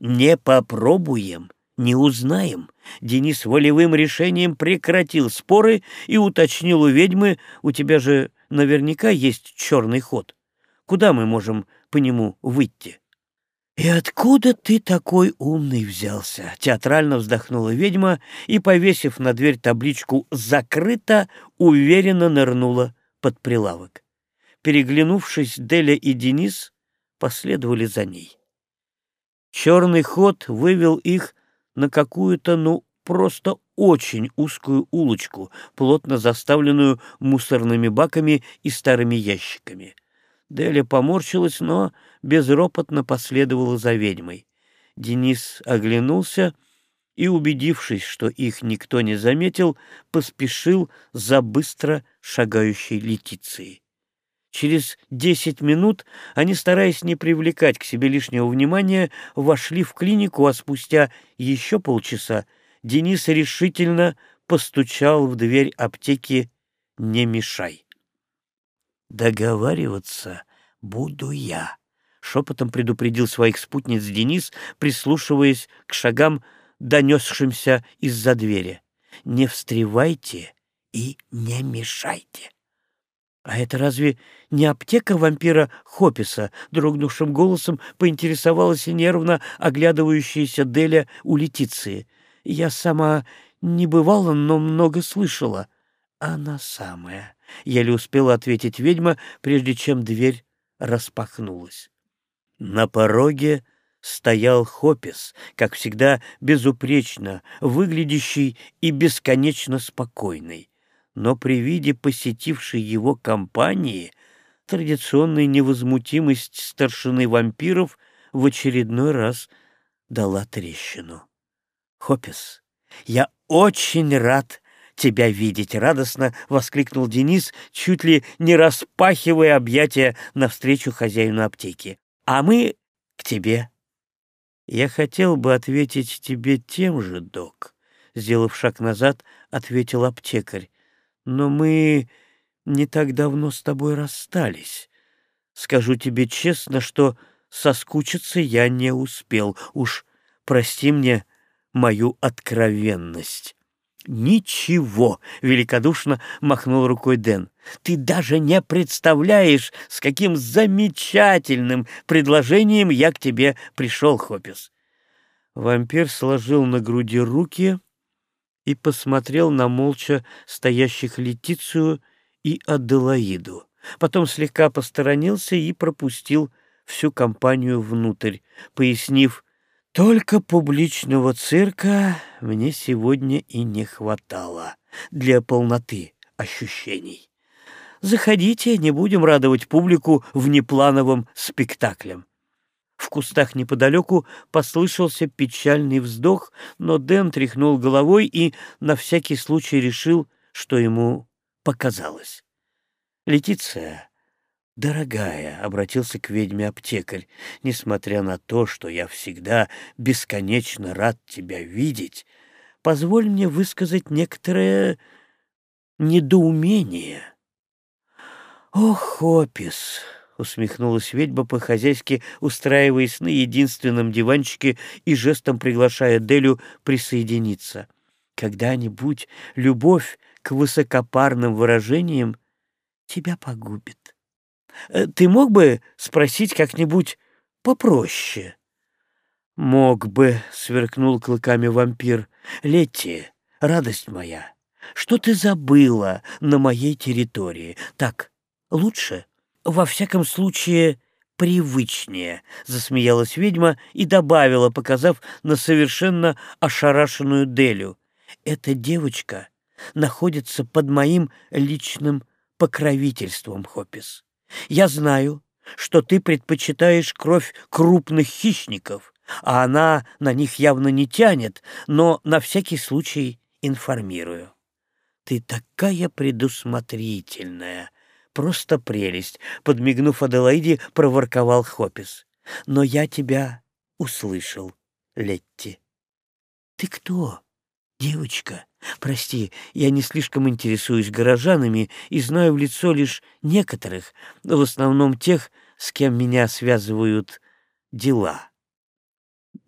Не попробуем, не узнаем. Денис волевым решением прекратил споры и уточнил у ведьмы, у тебя же наверняка есть черный ход. Куда мы можем по нему выйти?» «И откуда ты такой умный взялся?» — театрально вздохнула ведьма и, повесив на дверь табличку «Закрыто», уверенно нырнула под прилавок. Переглянувшись, Деля и Денис последовали за ней. Черный ход вывел их на какую-то, ну, просто очень узкую улочку, плотно заставленную мусорными баками и старыми ящиками. Деля поморщилась, но безропотно последовала за ведьмой. Денис оглянулся и, убедившись, что их никто не заметил, поспешил за быстро шагающей Летицией. Через десять минут они, стараясь не привлекать к себе лишнего внимания, вошли в клинику, а спустя еще полчаса Денис решительно постучал в дверь аптеки «Не мешай». «Договариваться буду я», — шепотом предупредил своих спутниц Денис, прислушиваясь к шагам, донесшимся из-за двери. «Не встревайте и не мешайте». «А это разве не аптека вампира Хописа?» — дрогнувшим голосом поинтересовалась и нервно оглядывающаяся Деля у Летиции. «Я сама не бывала, но много слышала». «Она самая», — еле успела ответить ведьма, прежде чем дверь распахнулась. На пороге стоял Хопис, как всегда безупречно, выглядящий и бесконечно спокойный но при виде посетившей его компании традиционная невозмутимость старшины вампиров в очередной раз дала трещину. «Хопис, я очень рад тебя видеть!» — радостно воскликнул Денис, чуть ли не распахивая объятия навстречу хозяину аптеки. «А мы к тебе!» «Я хотел бы ответить тебе тем же, док», — сделав шаг назад, ответил аптекарь но мы не так давно с тобой расстались. Скажу тебе честно, что соскучиться я не успел. Уж прости мне мою откровенность». «Ничего!» — великодушно махнул рукой Дэн. «Ты даже не представляешь, с каким замечательным предложением я к тебе пришел, Хопис!» Вампир сложил на груди руки и посмотрел на молча стоящих Летицию и Аделаиду. Потом слегка посторонился и пропустил всю компанию внутрь, пояснив, «Только публичного цирка мне сегодня и не хватало для полноты ощущений. Заходите, не будем радовать публику внеплановым спектаклем». В кустах неподалеку послышался печальный вздох, но Дэн тряхнул головой и на всякий случай решил, что ему показалось. «Летиция, дорогая», — обратился к ведьме аптекарь, «несмотря на то, что я всегда бесконечно рад тебя видеть, позволь мне высказать некоторое недоумение». «Ох, Опис!» — усмехнулась ведьма по-хозяйски, устраиваясь на единственном диванчике и жестом приглашая Делю присоединиться. «Когда-нибудь любовь к высокопарным выражениям тебя погубит. Э, ты мог бы спросить как-нибудь попроще?» «Мог бы», — сверкнул клыками вампир. «Летти, радость моя, что ты забыла на моей территории? Так лучше?» Во всяком случае, привычнее», — засмеялась ведьма и добавила, показав на совершенно ошарашенную Делю. «Эта девочка находится под моим личным покровительством, Хопис. Я знаю, что ты предпочитаешь кровь крупных хищников, а она на них явно не тянет, но на всякий случай информирую. Ты такая предусмотрительная, просто прелесть!» — подмигнув Аделаиде, проворковал Хопис. «Но я тебя услышал, Летти». «Ты кто, девочка? Прости, я не слишком интересуюсь горожанами и знаю в лицо лишь некоторых, в основном тех, с кем меня связывают дела».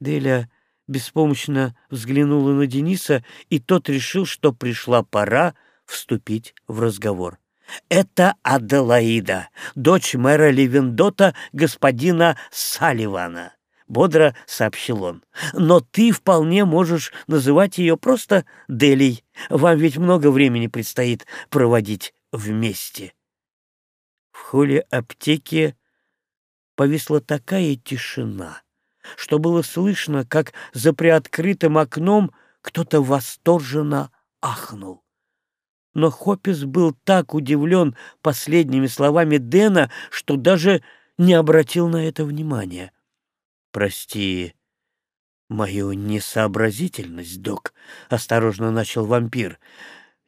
Деля беспомощно взглянула на Дениса, и тот решил, что пришла пора вступить в разговор. Это Аделаида, дочь мэра Левендота господина Салливана, — бодро сообщил он. «Но ты вполне можешь называть ее просто Делей. Вам ведь много времени предстоит проводить вместе». В холле аптеки повисла такая тишина, что было слышно, как за приоткрытым окном кто-то восторженно ахнул. Но Хоппис был так удивлен последними словами Дэна, что даже не обратил на это внимания. «Прости мою несообразительность, док», — осторожно начал вампир.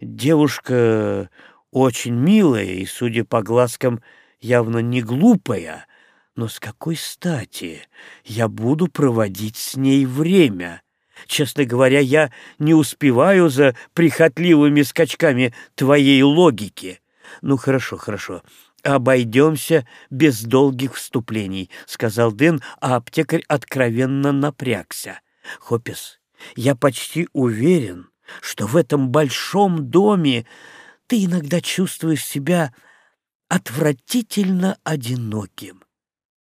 «Девушка очень милая и, судя по глазкам, явно не глупая, но с какой стати я буду проводить с ней время?» Честно говоря, я не успеваю за прихотливыми скачками твоей логики. Ну, хорошо, хорошо. «Обойдемся без долгих вступлений», — сказал Дэн, а аптекарь откровенно напрягся. «Хоппес, я почти уверен, что в этом большом доме ты иногда чувствуешь себя отвратительно одиноким.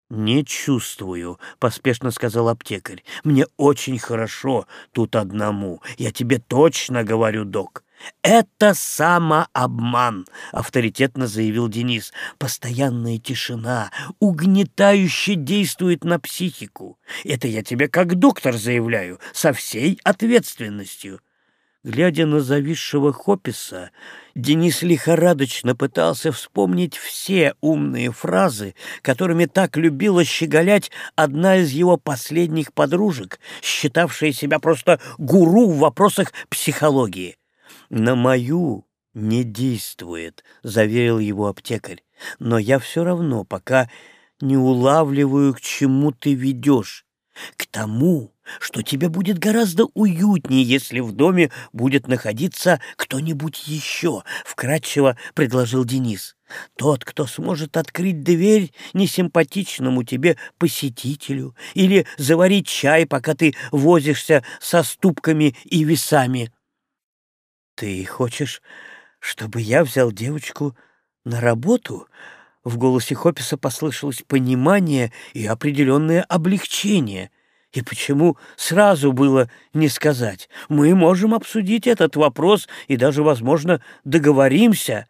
«Не чувствую», — поспешно сказал аптекарь. «Мне очень хорошо тут одному. Я тебе точно говорю, док». «Это самообман», — авторитетно заявил Денис. «Постоянная тишина угнетающе действует на психику. Это я тебе как доктор заявляю, со всей ответственностью. Глядя на зависшего Хописа, Денис лихорадочно пытался вспомнить все умные фразы, которыми так любила щеголять одна из его последних подружек, считавшая себя просто гуру в вопросах психологии. «На мою не действует», — заверил его аптекарь, «но я все равно пока не улавливаю, к чему ты ведешь. К тому, что тебе будет гораздо уютнее, если в доме будет находиться кто-нибудь еще, — вкратчиво предложил Денис. Тот, кто сможет открыть дверь несимпатичному тебе посетителю или заварить чай, пока ты возишься со ступками и весами. Ты хочешь, чтобы я взял девочку на работу? В голосе Хописа послышалось понимание и определенное облегчение — и почему сразу было не сказать? Мы можем обсудить этот вопрос и даже, возможно, договоримся.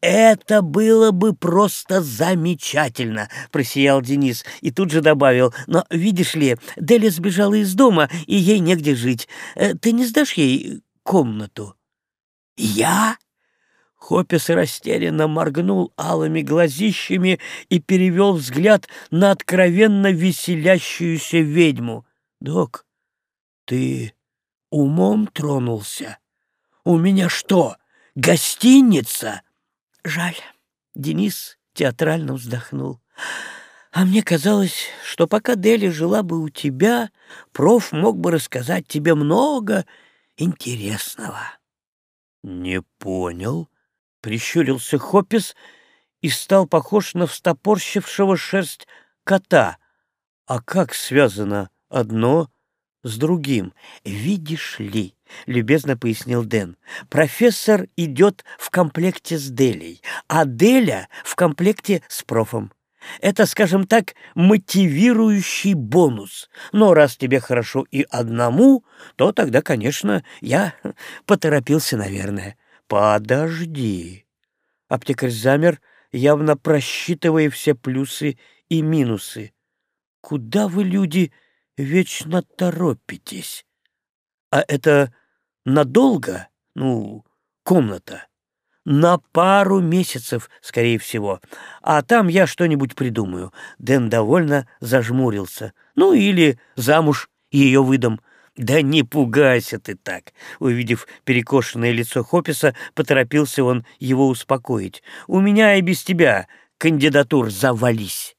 Это было бы просто замечательно, просиял Денис и тут же добавил. Но видишь ли, Деля сбежала из дома, и ей негде жить. Э, ты не сдашь ей комнату? Я? Хопис растерянно моргнул алыми глазищами и перевел взгляд на откровенно веселящуюся ведьму. Док, ты умом тронулся? У меня что, гостиница? Жаль. Денис театрально вздохнул. А мне казалось, что пока Дели жила бы у тебя, проф мог бы рассказать тебе много интересного. Не понял, прищурился Хопис и стал похож на встопорщившего шерсть кота. А как связано одно с другим. «Видишь ли», — любезно пояснил Дэн, — «профессор идет в комплекте с Делей, а Деля в комплекте с профом. Это, скажем так, мотивирующий бонус. Но раз тебе хорошо и одному, то тогда, конечно, я поторопился, наверное. Подожди. Аптекарь замер, явно просчитывая все плюсы и минусы. Куда вы, люди, вечно торопитесь. А это надолго? Ну, комната. На пару месяцев, скорее всего. А там я что-нибудь придумаю. Дэн довольно зажмурился. Ну, или замуж ее выдам. «Да не пугайся ты так!» Увидев перекошенное лицо Хописа, поторопился он его успокоить. «У меня и без тебя кандидатур завались!»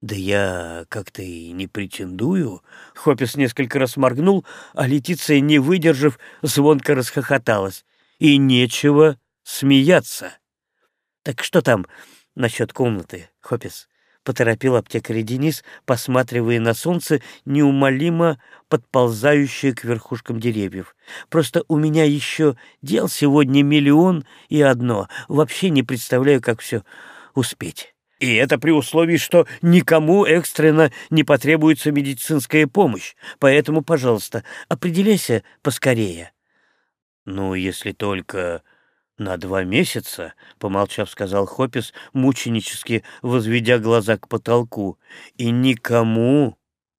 «Да я как-то и не претендую». Хопис несколько раз моргнул, а Летиция, не выдержав, звонко расхохоталась. «И нечего смеяться». «Так что там насчет комнаты, Хопис?» — поторопил аптекарь Денис, посматривая на солнце, неумолимо подползающее к верхушкам деревьев. «Просто у меня еще дел сегодня миллион и одно. Вообще не представляю, как все успеть». И это при условии, что никому экстренно не потребуется медицинская помощь. Поэтому, пожалуйста, определяйся поскорее. Ну, если только на два месяца, помолчав, сказал Хопис, мученически возведя глаза к потолку. И никому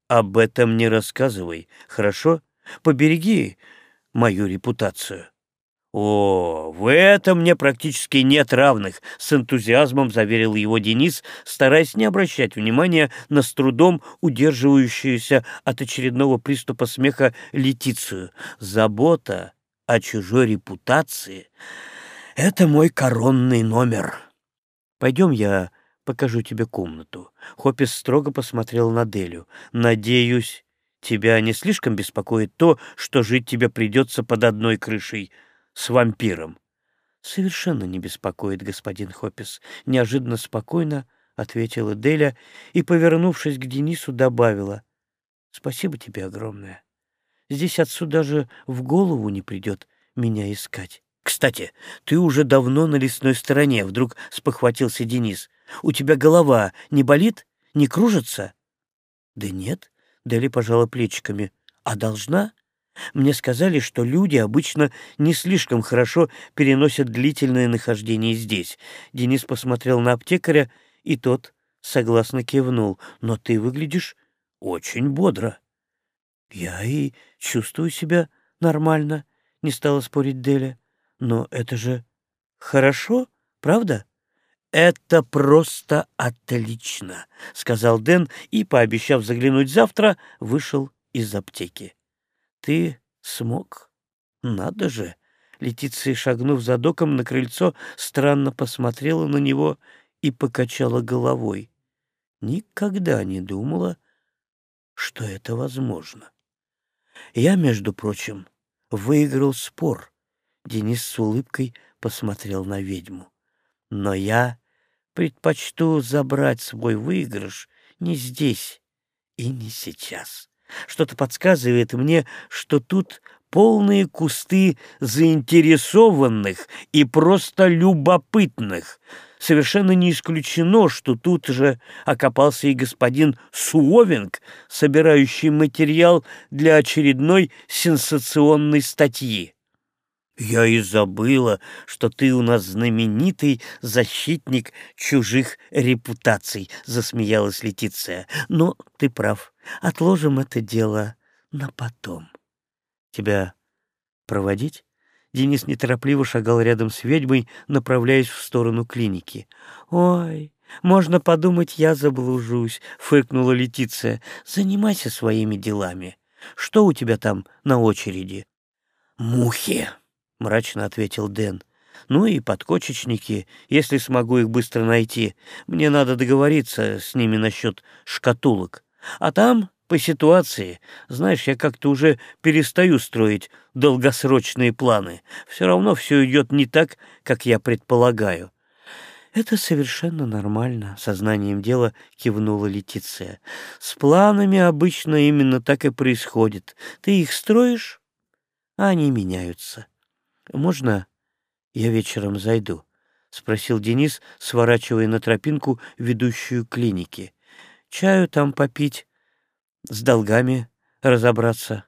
об этом не рассказывай, хорошо? Побереги мою репутацию. «О, в этом мне практически нет равных», — с энтузиазмом заверил его Денис, стараясь не обращать внимания на с трудом удерживающуюся от очередного приступа смеха Летицию. «Забота о чужой репутации — это мой коронный номер. Пойдем я покажу тебе комнату». Хопис строго посмотрел на Делю. «Надеюсь, тебя не слишком беспокоит то, что жить тебе придется под одной крышей с вампиром?» «Совершенно не беспокоит, господин Хопис», — неожиданно спокойно ответила Деля и, повернувшись к Денису, добавила. «Спасибо тебе огромное. Здесь отсюда даже в голову не придет меня искать». «Кстати, ты уже давно на лесной стороне», — вдруг спохватился Денис. У тебя голова не болит? Не кружится?» «Да нет», — Дели пожала плечиками. «А должна?» Мне сказали, что люди обычно не слишком хорошо переносят длительное нахождение здесь. Денис посмотрел на аптекаря, и тот согласно кивнул. «Но ты выглядишь очень бодро». «Я и чувствую себя нормально», — не стала спорить Деля. «Но это же хорошо, правда?» «Это просто отлично», — сказал Дэн и, пообещав заглянуть завтра, вышел из аптеки. «Ты смог? Надо же!» Летиция, шагнув за доком на крыльцо, странно посмотрела на него и покачала головой. Никогда не думала, что это возможно. Я, между прочим, выиграл спор. Денис с улыбкой посмотрел на ведьму. Но я предпочту забрать свой выигрыш не здесь и не сейчас. Что-то подсказывает мне, что тут полные кусты заинтересованных и просто любопытных. Совершенно не исключено, что тут же окопался и господин Суовинг, собирающий материал для очередной сенсационной статьи. «Я и забыла, что ты у нас знаменитый защитник чужих репутаций», — засмеялась Летиция. «Но ты прав. Отложим это дело на потом». «Тебя проводить?» Денис неторопливо шагал рядом с ведьмой, направляясь в сторону клиники. «Ой, можно подумать, я заблужусь», — фыркнула Летиция. «Занимайся своими делами. Что у тебя там на очереди?» «Мухи», — мрачно ответил Дэн. «Ну и подкочечники, если смогу их быстро найти. Мне надо договориться с ними насчет шкатулок. А там по ситуации. Знаешь, я как-то уже перестаю строить долгосрочные планы. Все равно все идет не так, как я предполагаю». «Это совершенно нормально», — сознанием дела кивнула Летиция. «С планами обычно именно так и происходит. Ты их строишь, а они меняются. «Можно я вечером зайду?» — спросил Денис, сворачивая на тропинку, ведущую к клинике. «Чаю там попить, с долгами разобраться».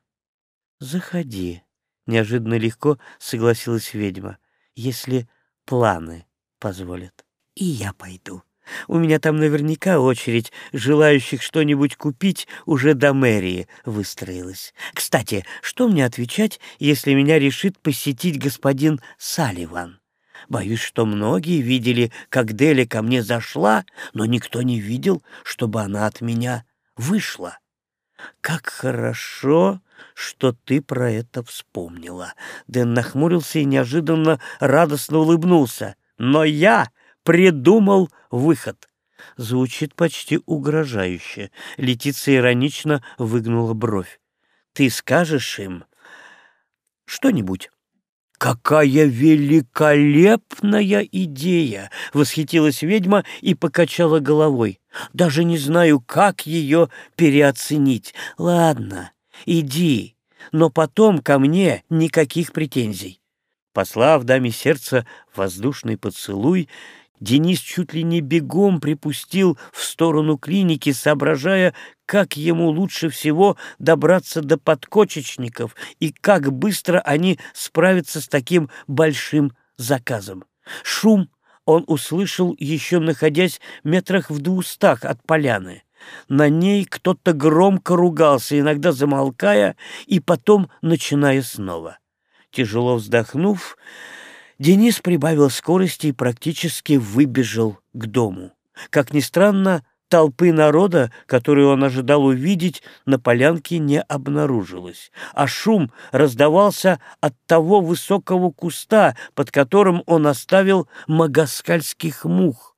«Заходи», — неожиданно легко согласилась ведьма, «если планы позволят. И я пойду». У меня там наверняка очередь желающих что-нибудь купить уже до мэрии выстроилась. Кстати, что мне отвечать, если меня решит посетить господин Салливан? Боюсь, что многие видели, как Дели ко мне зашла, но никто не видел, чтобы она от меня вышла. Как хорошо, что ты про это вспомнила. Дэн нахмурился и неожиданно радостно улыбнулся. Но я придумал выход. Звучит почти угрожающе. Летиция иронично выгнула бровь. Ты скажешь им что-нибудь? «Какая великолепная идея!» — восхитилась ведьма и покачала головой. «Даже не знаю, как ее переоценить. Ладно, иди, но потом ко мне никаких претензий». Послав даме сердца воздушный поцелуй, Денис чуть ли не бегом припустил в сторону клиники, соображая, как ему лучше всего добраться до подкочечников и как быстро они справятся с таким большим заказом. Шум он услышал, еще находясь метрах в двухстах от поляны. На ней кто-то громко ругался, иногда замолкая и потом начиная снова. Тяжело вздохнув, Денис прибавил скорости и практически выбежал к дому. Как ни странно, толпы народа, которую он ожидал увидеть, на полянке не обнаружилось, а шум раздавался от того высокого куста, под которым он оставил магаскальских мух.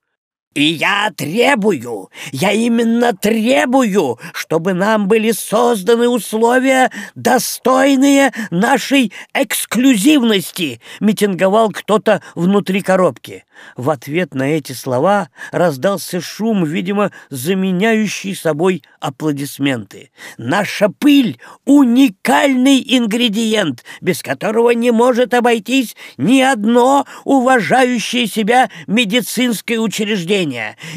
И я требую, я именно требую, чтобы нам были созданы условия, достойные нашей эксклюзивности, митинговал кто-то внутри коробки. В ответ на эти слова раздался шум, видимо, заменяющий собой аплодисменты. Наша пыль — уникальный ингредиент, без которого не может обойтись ни одно уважающее себя медицинское учреждение.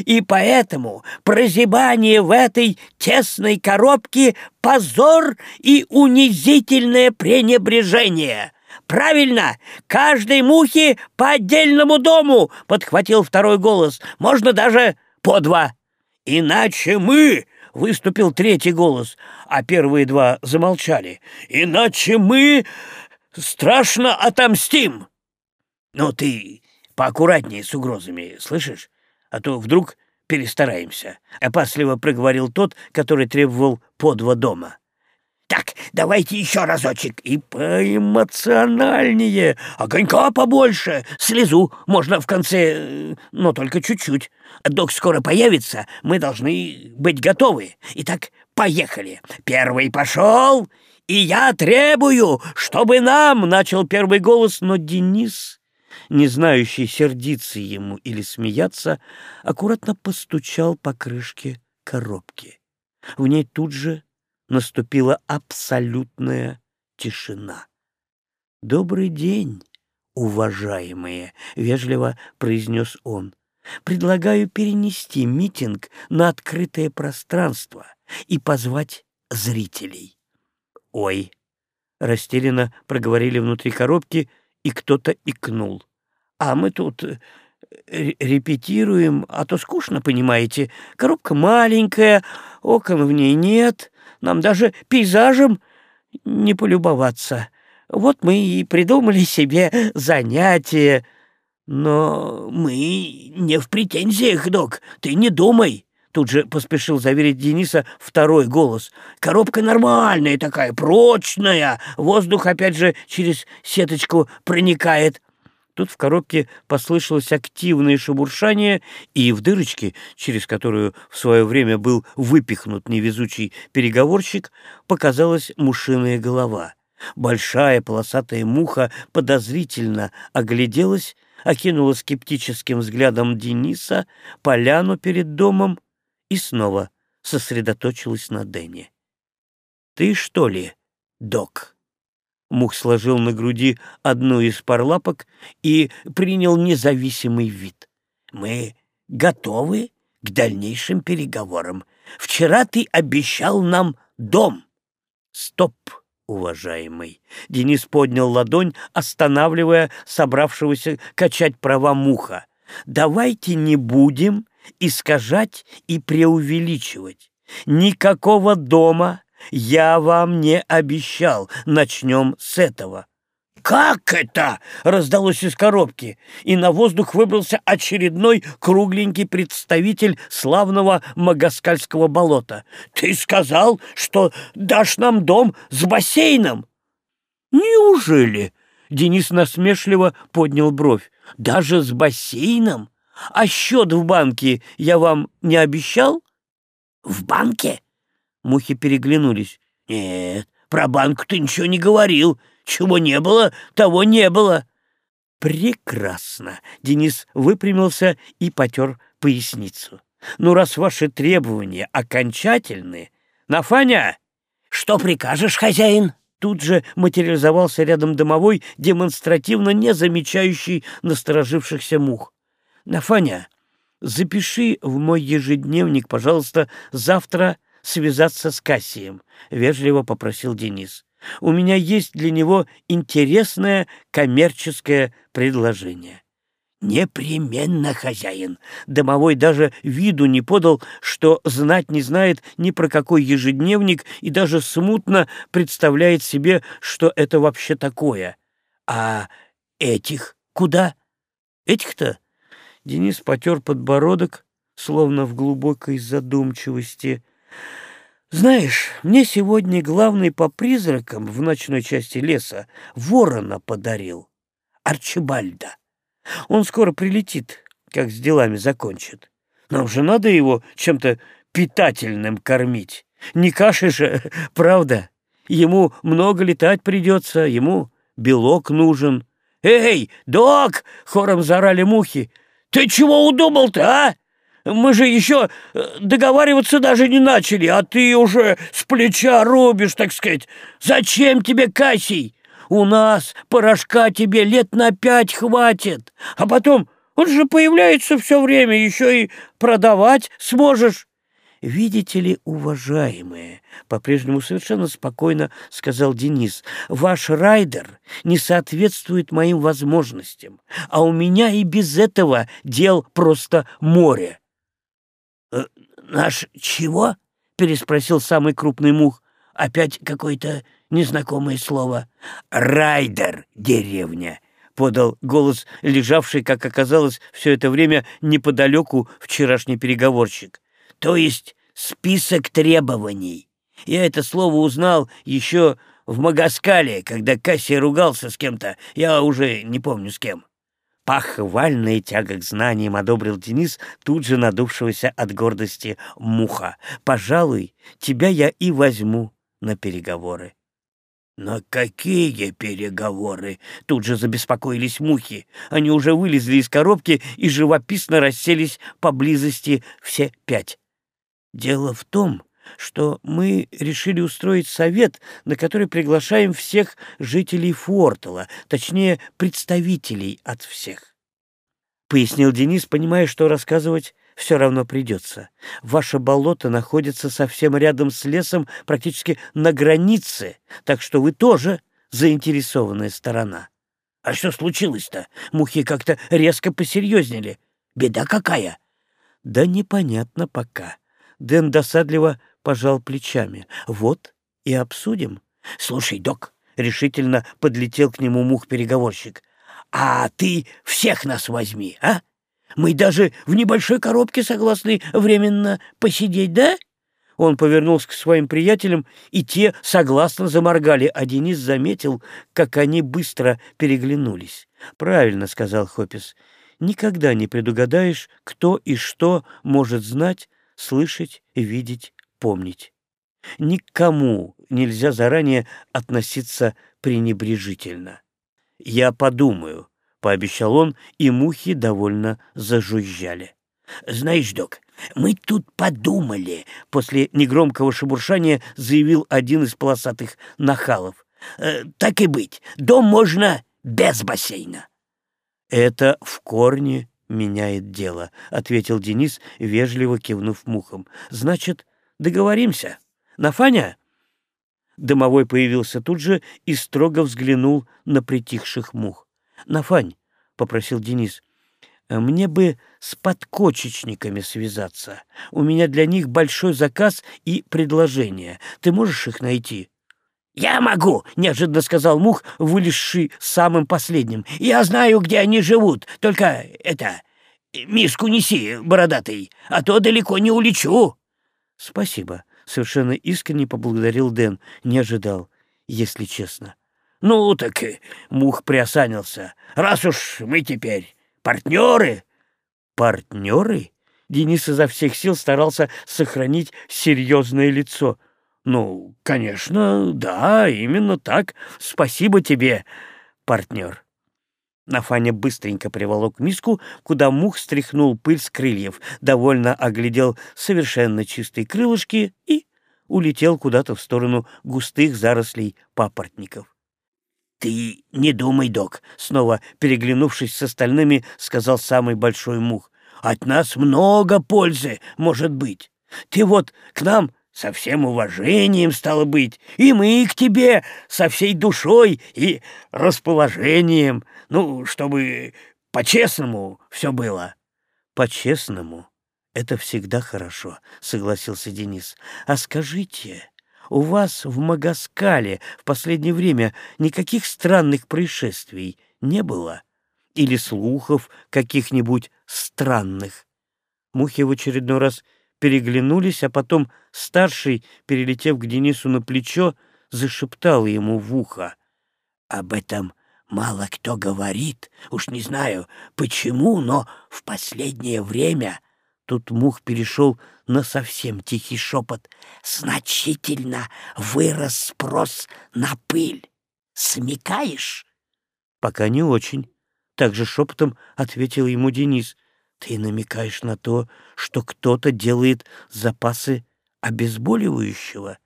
И поэтому прозябание в этой тесной коробке — позор и унизительное пренебрежение. «Правильно! Каждой мухе по отдельному дому!» — подхватил второй голос. «Можно даже по два!» «Иначе мы!» — выступил третий голос, а первые два замолчали. «Иначе мы страшно отомстим!» «Ну ты поаккуратнее с угрозами, слышишь? А то вдруг перестараемся», — опасливо проговорил тот, который требовал по два дома. Так, давайте еще разочек. И поэмоциональнее. Огонька побольше. Слезу можно в конце, но только чуть-чуть. Док скоро появится. Мы должны быть готовы. Итак, поехали. Первый пошел, и я требую, чтобы нам, начал первый голос, но Денис, не знающий сердиться ему или смеяться, аккуратно постучал по крышке коробки. В ней тут же наступила абсолютная тишина. «Добрый день, уважаемые!» — вежливо произнес он. «Предлагаю перенести митинг на открытое пространство и позвать зрителей». «Ой!» — растерянно проговорили внутри коробки, и кто-то икнул. «А мы тут э, репетируем, а то скучно, понимаете. Коробка маленькая, окон в ней нет, нам даже пейзажем не полюбоваться. Вот мы и придумали себе занятие. Но мы не в претензиях, док, ты не думай. Тут же поспешил заверить Дениса второй голос. Коробка нормальная такая, прочная. Воздух опять же через сеточку проникает. Тут в коробке послышалось активное шебуршание, и в дырочке, через которую в свое время был выпихнут невезучий переговорщик, показалась мушиная голова. Большая полосатая муха подозрительно огляделась, окинула скептическим взглядом Дениса, поляну перед домом и снова сосредоточилась на Дэне. «Ты что ли, док?» Мух сложил на груди одну из парлапок и принял независимый вид. «Мы готовы к дальнейшим переговорам. Вчера ты обещал нам дом». «Стоп, уважаемый!» Денис поднял ладонь, останавливая собравшегося качать права Муха. «Давайте не будем искажать и преувеличивать. Никакого дома я вам не обещал. Начнем с этого. «Как это?» — раздалось из коробки, и на воздух выбрался очередной кругленький представитель славного Магаскальского болота. «Ты сказал, что дашь нам дом с бассейном?» «Неужели?» — Денис насмешливо поднял бровь. «Даже с бассейном? А счет в банке я вам не обещал?» «В банке?» Мухи переглянулись. «Нет, про банк ты ничего не говорил. Чего не было, того не было». «Прекрасно!» — Денис выпрямился и потер поясницу. «Ну, раз ваши требования окончательны...» «Нафаня!» «Что прикажешь, хозяин?» Тут же материализовался рядом домовой, демонстративно не замечающий насторожившихся мух. «Нафаня, запиши в мой ежедневник, пожалуйста, завтра связаться с Кассием», — вежливо попросил Денис. «У меня есть для него интересное коммерческое предложение». «Непременно хозяин!» Домовой даже виду не подал, что знать не знает ни про какой ежедневник и даже смутно представляет себе, что это вообще такое. «А этих куда?» «Этих-то?» Денис потер подбородок, словно в глубокой задумчивости. «Знаешь, мне сегодня главный по призракам в ночной части леса ворона подарил. Арчибальда. Он скоро прилетит, как с делами закончит. Нам же надо его чем-то питательным кормить. Не каши же, [LAUGHS] правда? Ему много летать придется, ему белок нужен. «Эй, док!» — хором заорали мухи. «Ты чего удумал-то, а? Мы же еще э, договариваться даже не начали, а ты уже с плеча рубишь, так сказать. Зачем тебе Кассий? У нас порошка тебе лет на пять хватит. А потом он же появляется все время, еще и продавать сможешь. «Видите ли, уважаемые», — по-прежнему совершенно спокойно сказал Денис, «ваш райдер не соответствует моим возможностям, а у меня и без этого дел просто море». «Э, «Наш чего?» — переспросил самый крупный мух. «Опять какое-то незнакомое слово. «Райдер, деревня!» — подал голос, лежавший, как оказалось, все это время неподалеку вчерашний переговорщик. «То есть список требований. Я это слово узнал еще в Магаскале, когда Кассия ругался с кем-то, я уже не помню с кем». Похвальная тяга к знаниям одобрил Денис, тут же надувшегося от гордости муха. «Пожалуй, тебя я и возьму на переговоры». «На какие переговоры?» Тут же забеспокоились мухи. Они уже вылезли из коробки и живописно расселись поблизости все пять. «Дело в том, что мы решили устроить совет, на который приглашаем всех жителей Фортала, точнее, представителей от всех», — пояснил Денис, понимая, что рассказывать все равно придется. Ваше болото находится совсем рядом с лесом, практически на границе, так что вы тоже заинтересованная сторона. А что случилось-то? Мухи как-то резко посерьезнели. Беда какая? Да непонятно пока. Дэн досадливо пожал плечами. Вот и обсудим. Слушай, док, решительно подлетел к нему мух-переговорщик. А ты всех нас возьми, а? Мы даже в небольшой коробке согласны временно посидеть, да?» Он повернулся к своим приятелям, и те согласно заморгали, а Денис заметил, как они быстро переглянулись. «Правильно», — сказал Хопис, — «никогда не предугадаешь, кто и что может знать, слышать, видеть, помнить. Никому нельзя заранее относиться пренебрежительно. Я подумаю, — пообещал он, и мухи довольно зажужжали. «Знаешь, док, мы тут подумали», — после негромкого шебуршания заявил один из полосатых нахалов. «Э, «Так и быть, дом можно без бассейна». «Это в корне меняет дело», — ответил Денис, вежливо кивнув мухом. «Значит, договоримся. Нафаня?» Домовой появился тут же и строго взглянул на притихших мух. Нафань, — попросил Денис, — мне бы с подкочечниками связаться. У меня для них большой заказ и предложение. Ты можешь их найти? — Я могу, — неожиданно сказал Мух, вылезший самым последним. — Я знаю, где они живут. Только это... Миску неси, бородатый, а то далеко не улечу. — Спасибо, — совершенно искренне поблагодарил Дэн. Не ожидал, если честно. «Ну, так Мух приосанился. Раз уж мы теперь партнеры...» «Партнеры?» Денис изо всех сил старался сохранить серьезное лицо. «Ну, конечно, да, именно так. Спасибо тебе, партнер». Нафаня быстренько приволок миску, куда мух стряхнул пыль с крыльев, довольно оглядел совершенно чистые крылышки и улетел куда-то в сторону густых зарослей папоротников. «Ты не думай, док», — снова переглянувшись с остальными, сказал самый большой мух. «От нас много пользы, может быть. Ты вот к нам со всем уважением, стало быть, и мы к тебе со всей душой и расположением, ну, чтобы по-честному все было. По-честному это всегда хорошо, согласился Денис. А скажите, у вас в Магаскале в последнее время никаких странных происшествий не было? Или слухов каких-нибудь странных? Мухи в очередной раз переглянулись, а потом старший, перелетев к Денису на плечо, зашептал ему в ухо. «Об этом мало кто говорит. Уж не знаю, почему, но в последнее время...» Тут Мух перешел на совсем тихий шепот. «Значительно вырос спрос на пыль. Смекаешь?» «Пока не очень», — также шепотом ответил ему Денис. «Ты намекаешь на то, что кто-то делает запасы обезболивающего?»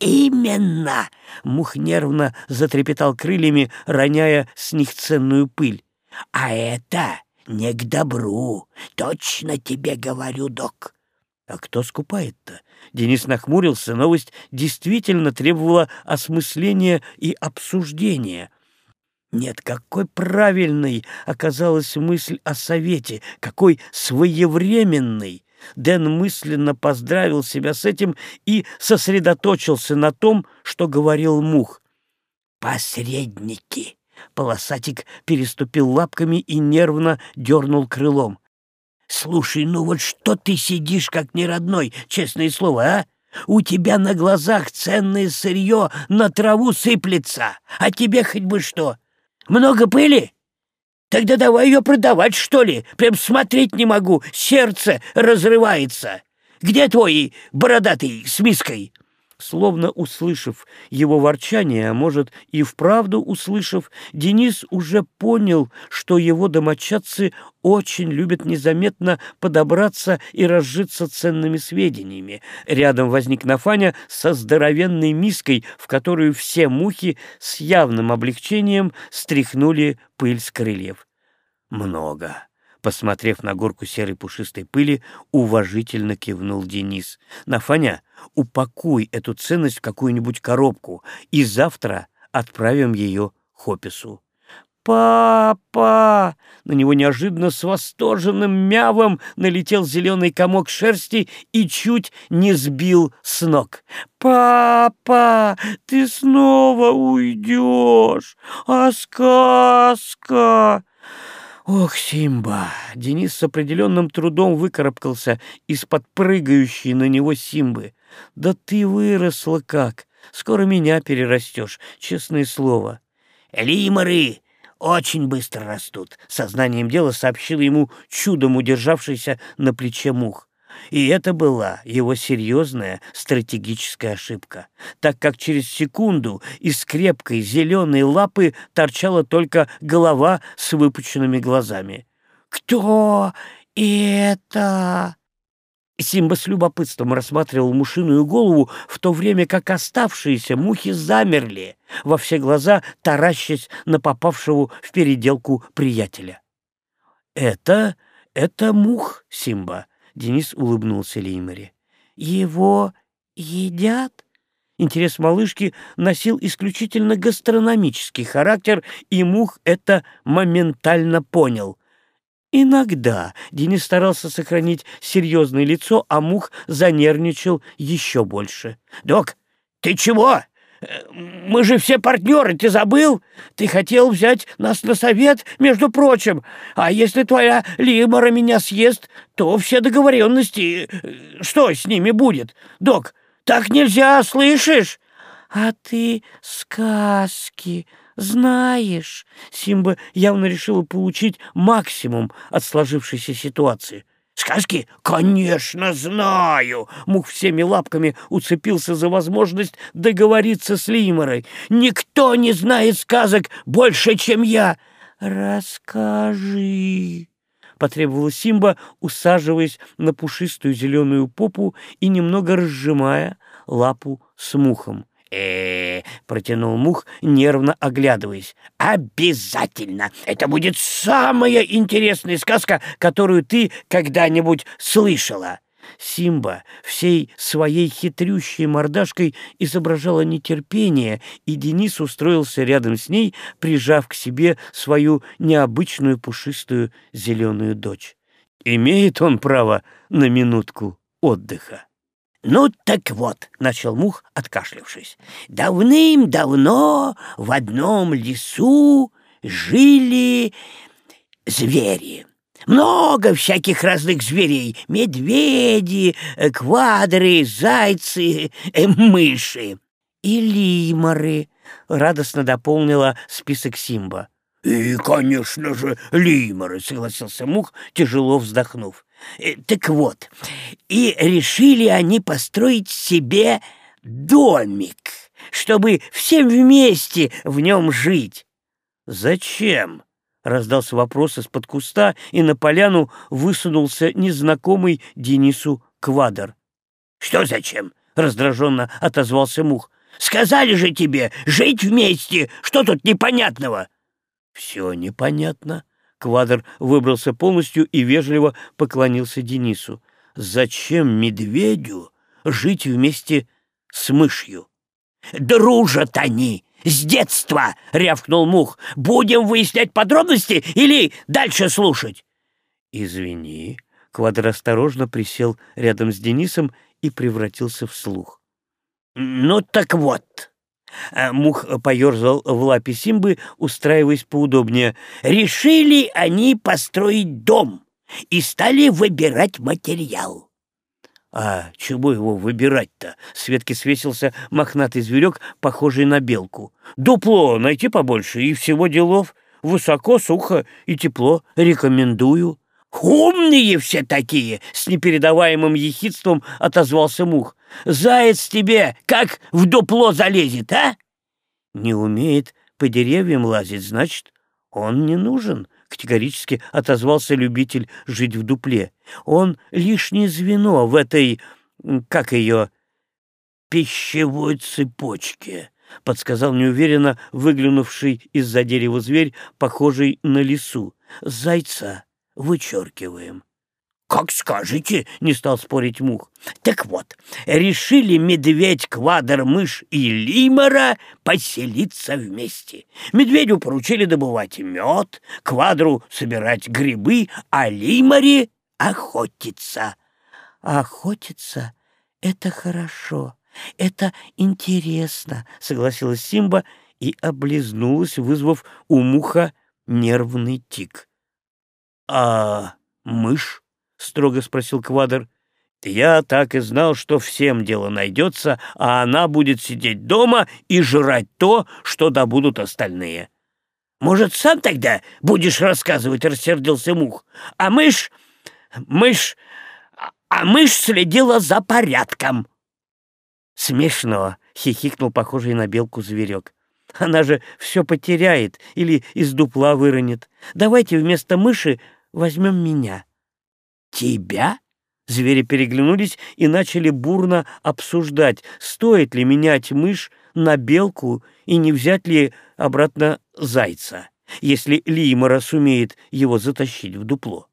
«Именно!» — Мух нервно затрепетал крыльями, роняя с них ценную пыль. «А это не к добру, точно тебе говорю, док». «А кто скупает-то?» Денис нахмурился, новость действительно требовала осмысления и обсуждения. Нет, какой правильной оказалась мысль о совете, какой своевременной! Дэн мысленно поздравил себя с этим и сосредоточился на том, что говорил Мух. «Посредники!» Полосатик переступил лапками и нервно дернул крылом. «Слушай, ну вот что ты сидишь как неродной, честное слово, а? У тебя на глазах ценное сырье на траву сыплется, а тебе хоть бы что? Много пыли? Тогда давай ее продавать, что ли? Прям смотреть не могу, сердце разрывается. Где твой бородатый с миской?» Словно услышав его ворчание, а может и вправду услышав, Денис уже понял, что его домочадцы очень любят незаметно подобраться и разжиться ценными сведениями. Рядом возник Нафаня со здоровенной миской, в которую все мухи с явным облегчением стряхнули пыль с крыльев. Много. Посмотрев на горку серой пушистой пыли, уважительно кивнул Денис. «Нафаня, упакуй эту ценность в какую-нибудь коробку, и завтра отправим ее Хопису». «Папа!» На него неожиданно с восторженным мявом налетел зеленый комок шерсти и чуть не сбил с ног. «Папа, ты снова уйдешь! А сказка?» Ох, Симба! Денис с определенным трудом выкарабкался из-под прыгающей на него Симбы. Да ты выросла как! Скоро меня перерастешь, честное слово. Лиморы очень быстро растут, сознанием дела сообщил ему чудом удержавшийся на плече мух. И это была его серьезная стратегическая ошибка, так как через секунду из крепкой зеленой лапы торчала только голова с выпученными глазами. «Кто это?» Симба с любопытством рассматривал мушиную голову, в то время как оставшиеся мухи замерли, во все глаза таращась на попавшего в переделку приятеля. «Это... это мух, Симба», Денис улыбнулся Леймере. «Его едят?» Интерес малышки носил исключительно гастрономический характер, и Мух это моментально понял. Иногда Денис старался сохранить серьезное лицо, а Мух занервничал еще больше. «Док, ты чего?» Мы же все партнеры, ты забыл? Ты хотел взять нас на совет, между прочим. А если твоя Лимора меня съест, то все договоренности... Э, что с ними будет? Док, так нельзя, слышишь? А ты сказки знаешь? Симба явно решила получить максимум от сложившейся ситуации. Сказки? Конечно, знаю. Мух всеми лапками уцепился за возможность договориться с Лиморой. Никто не знает сказок больше, чем я. Расскажи. Потребовала Симба, усаживаясь на пушистую зеленую попу и немного разжимая лапу с мухом э протянул Мух, нервно оглядываясь. «Обязательно! Это будет самая интересная сказка, которую ты когда-нибудь слышала!» Симба всей своей хитрющей мордашкой изображала нетерпение, и Денис устроился рядом с ней, прижав к себе свою необычную пушистую зеленую дочь. Имеет он право на минутку отдыха. «Ну так вот», — начал Мух, откашлявшись, — «давным-давно в одном лесу жили звери. Много всяких разных зверей. Медведи, э, квадры, зайцы, э, мыши. И лиморы, — радостно дополнила список Симба. «И, конечно же, лиморы», — согласился Мух, тяжело вздохнув. Э, так вот, и решили они построить себе домик, чтобы всем вместе в нем жить. «Зачем?» — раздался вопрос из-под куста, и на поляну высунулся незнакомый Денису Квадр. «Что зачем?» — раздраженно отозвался Мух. «Сказали же тебе жить вместе! Что тут непонятного?» «Все непонятно». Квадр выбрался полностью и вежливо поклонился Денису. «Зачем медведю жить вместе с мышью?» «Дружат они!» «С детства!» — рявкнул Мух. «Будем выяснять подробности или дальше слушать?» «Извини». Квадр осторожно присел рядом с Денисом и превратился в слух. «Ну так вот». А Мух поерзал в лапе Симбы, устраиваясь поудобнее. «Решили они построить дом и стали выбирать материал. А чего его выбирать-то? С ветки свесился мохнатый зверек, похожий на белку. Дупло найти побольше, и всего делов. Высоко, сухо и тепло. Рекомендую. «Умные все такие!» — с непередаваемым ехидством отозвался Мух. «Заяц тебе как в дупло залезет, а?» «Не умеет по деревьям лазить, значит, он не нужен», категорически отозвался любитель жить в дупле. Он лишнее звено в этой, как ее, пищевой цепочке, подсказал неуверенно выглянувший из-за дерева зверь, похожий на лису. Зайца вычеркиваем. «Как скажете», — не стал спорить Мух. «Так вот, решили медведь, квадр, мышь и лимора поселиться вместе. Медведю поручили добывать мед, квадру собирать грибы, а лиморе охотиться». «Охотиться — это хорошо, это интересно», — согласилась Симба и облизнулась, вызвав у Муха нервный тик. «А мышь?» — строго спросил Квадр. «Я так и знал, что всем дело найдется, а она будет сидеть дома и жрать то, что добудут остальные». «Может, сам тогда будешь рассказывать?» — рассердился Мух. «А мышь... мышь... а мышь следила за порядком». «Смешно!» — хихикнул похожий на белку зверек. «Она же все потеряет или из дупла выронит. Давайте вместо мыши возьмем меня». «Тебя?» Звери переглянулись и начали бурно обсуждать, стоит ли менять мышь на белку и не взять ли обратно зайца, если Лимора сумеет его затащить в дупло.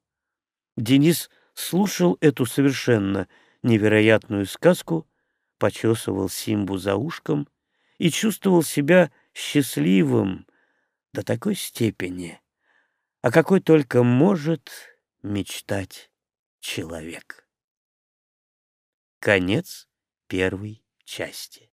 Денис слушал эту совершенно невероятную сказку, почесывал Симбу за ушком и чувствовал себя счастливым до такой степени, о какой только может мечтать человек. Конец первой части.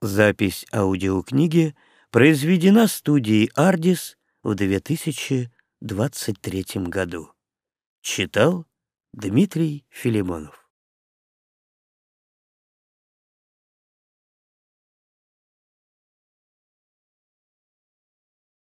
Запись аудиокниги произведена студией «Ардис» в 2023 году. Читал Дмитрий Филимонов.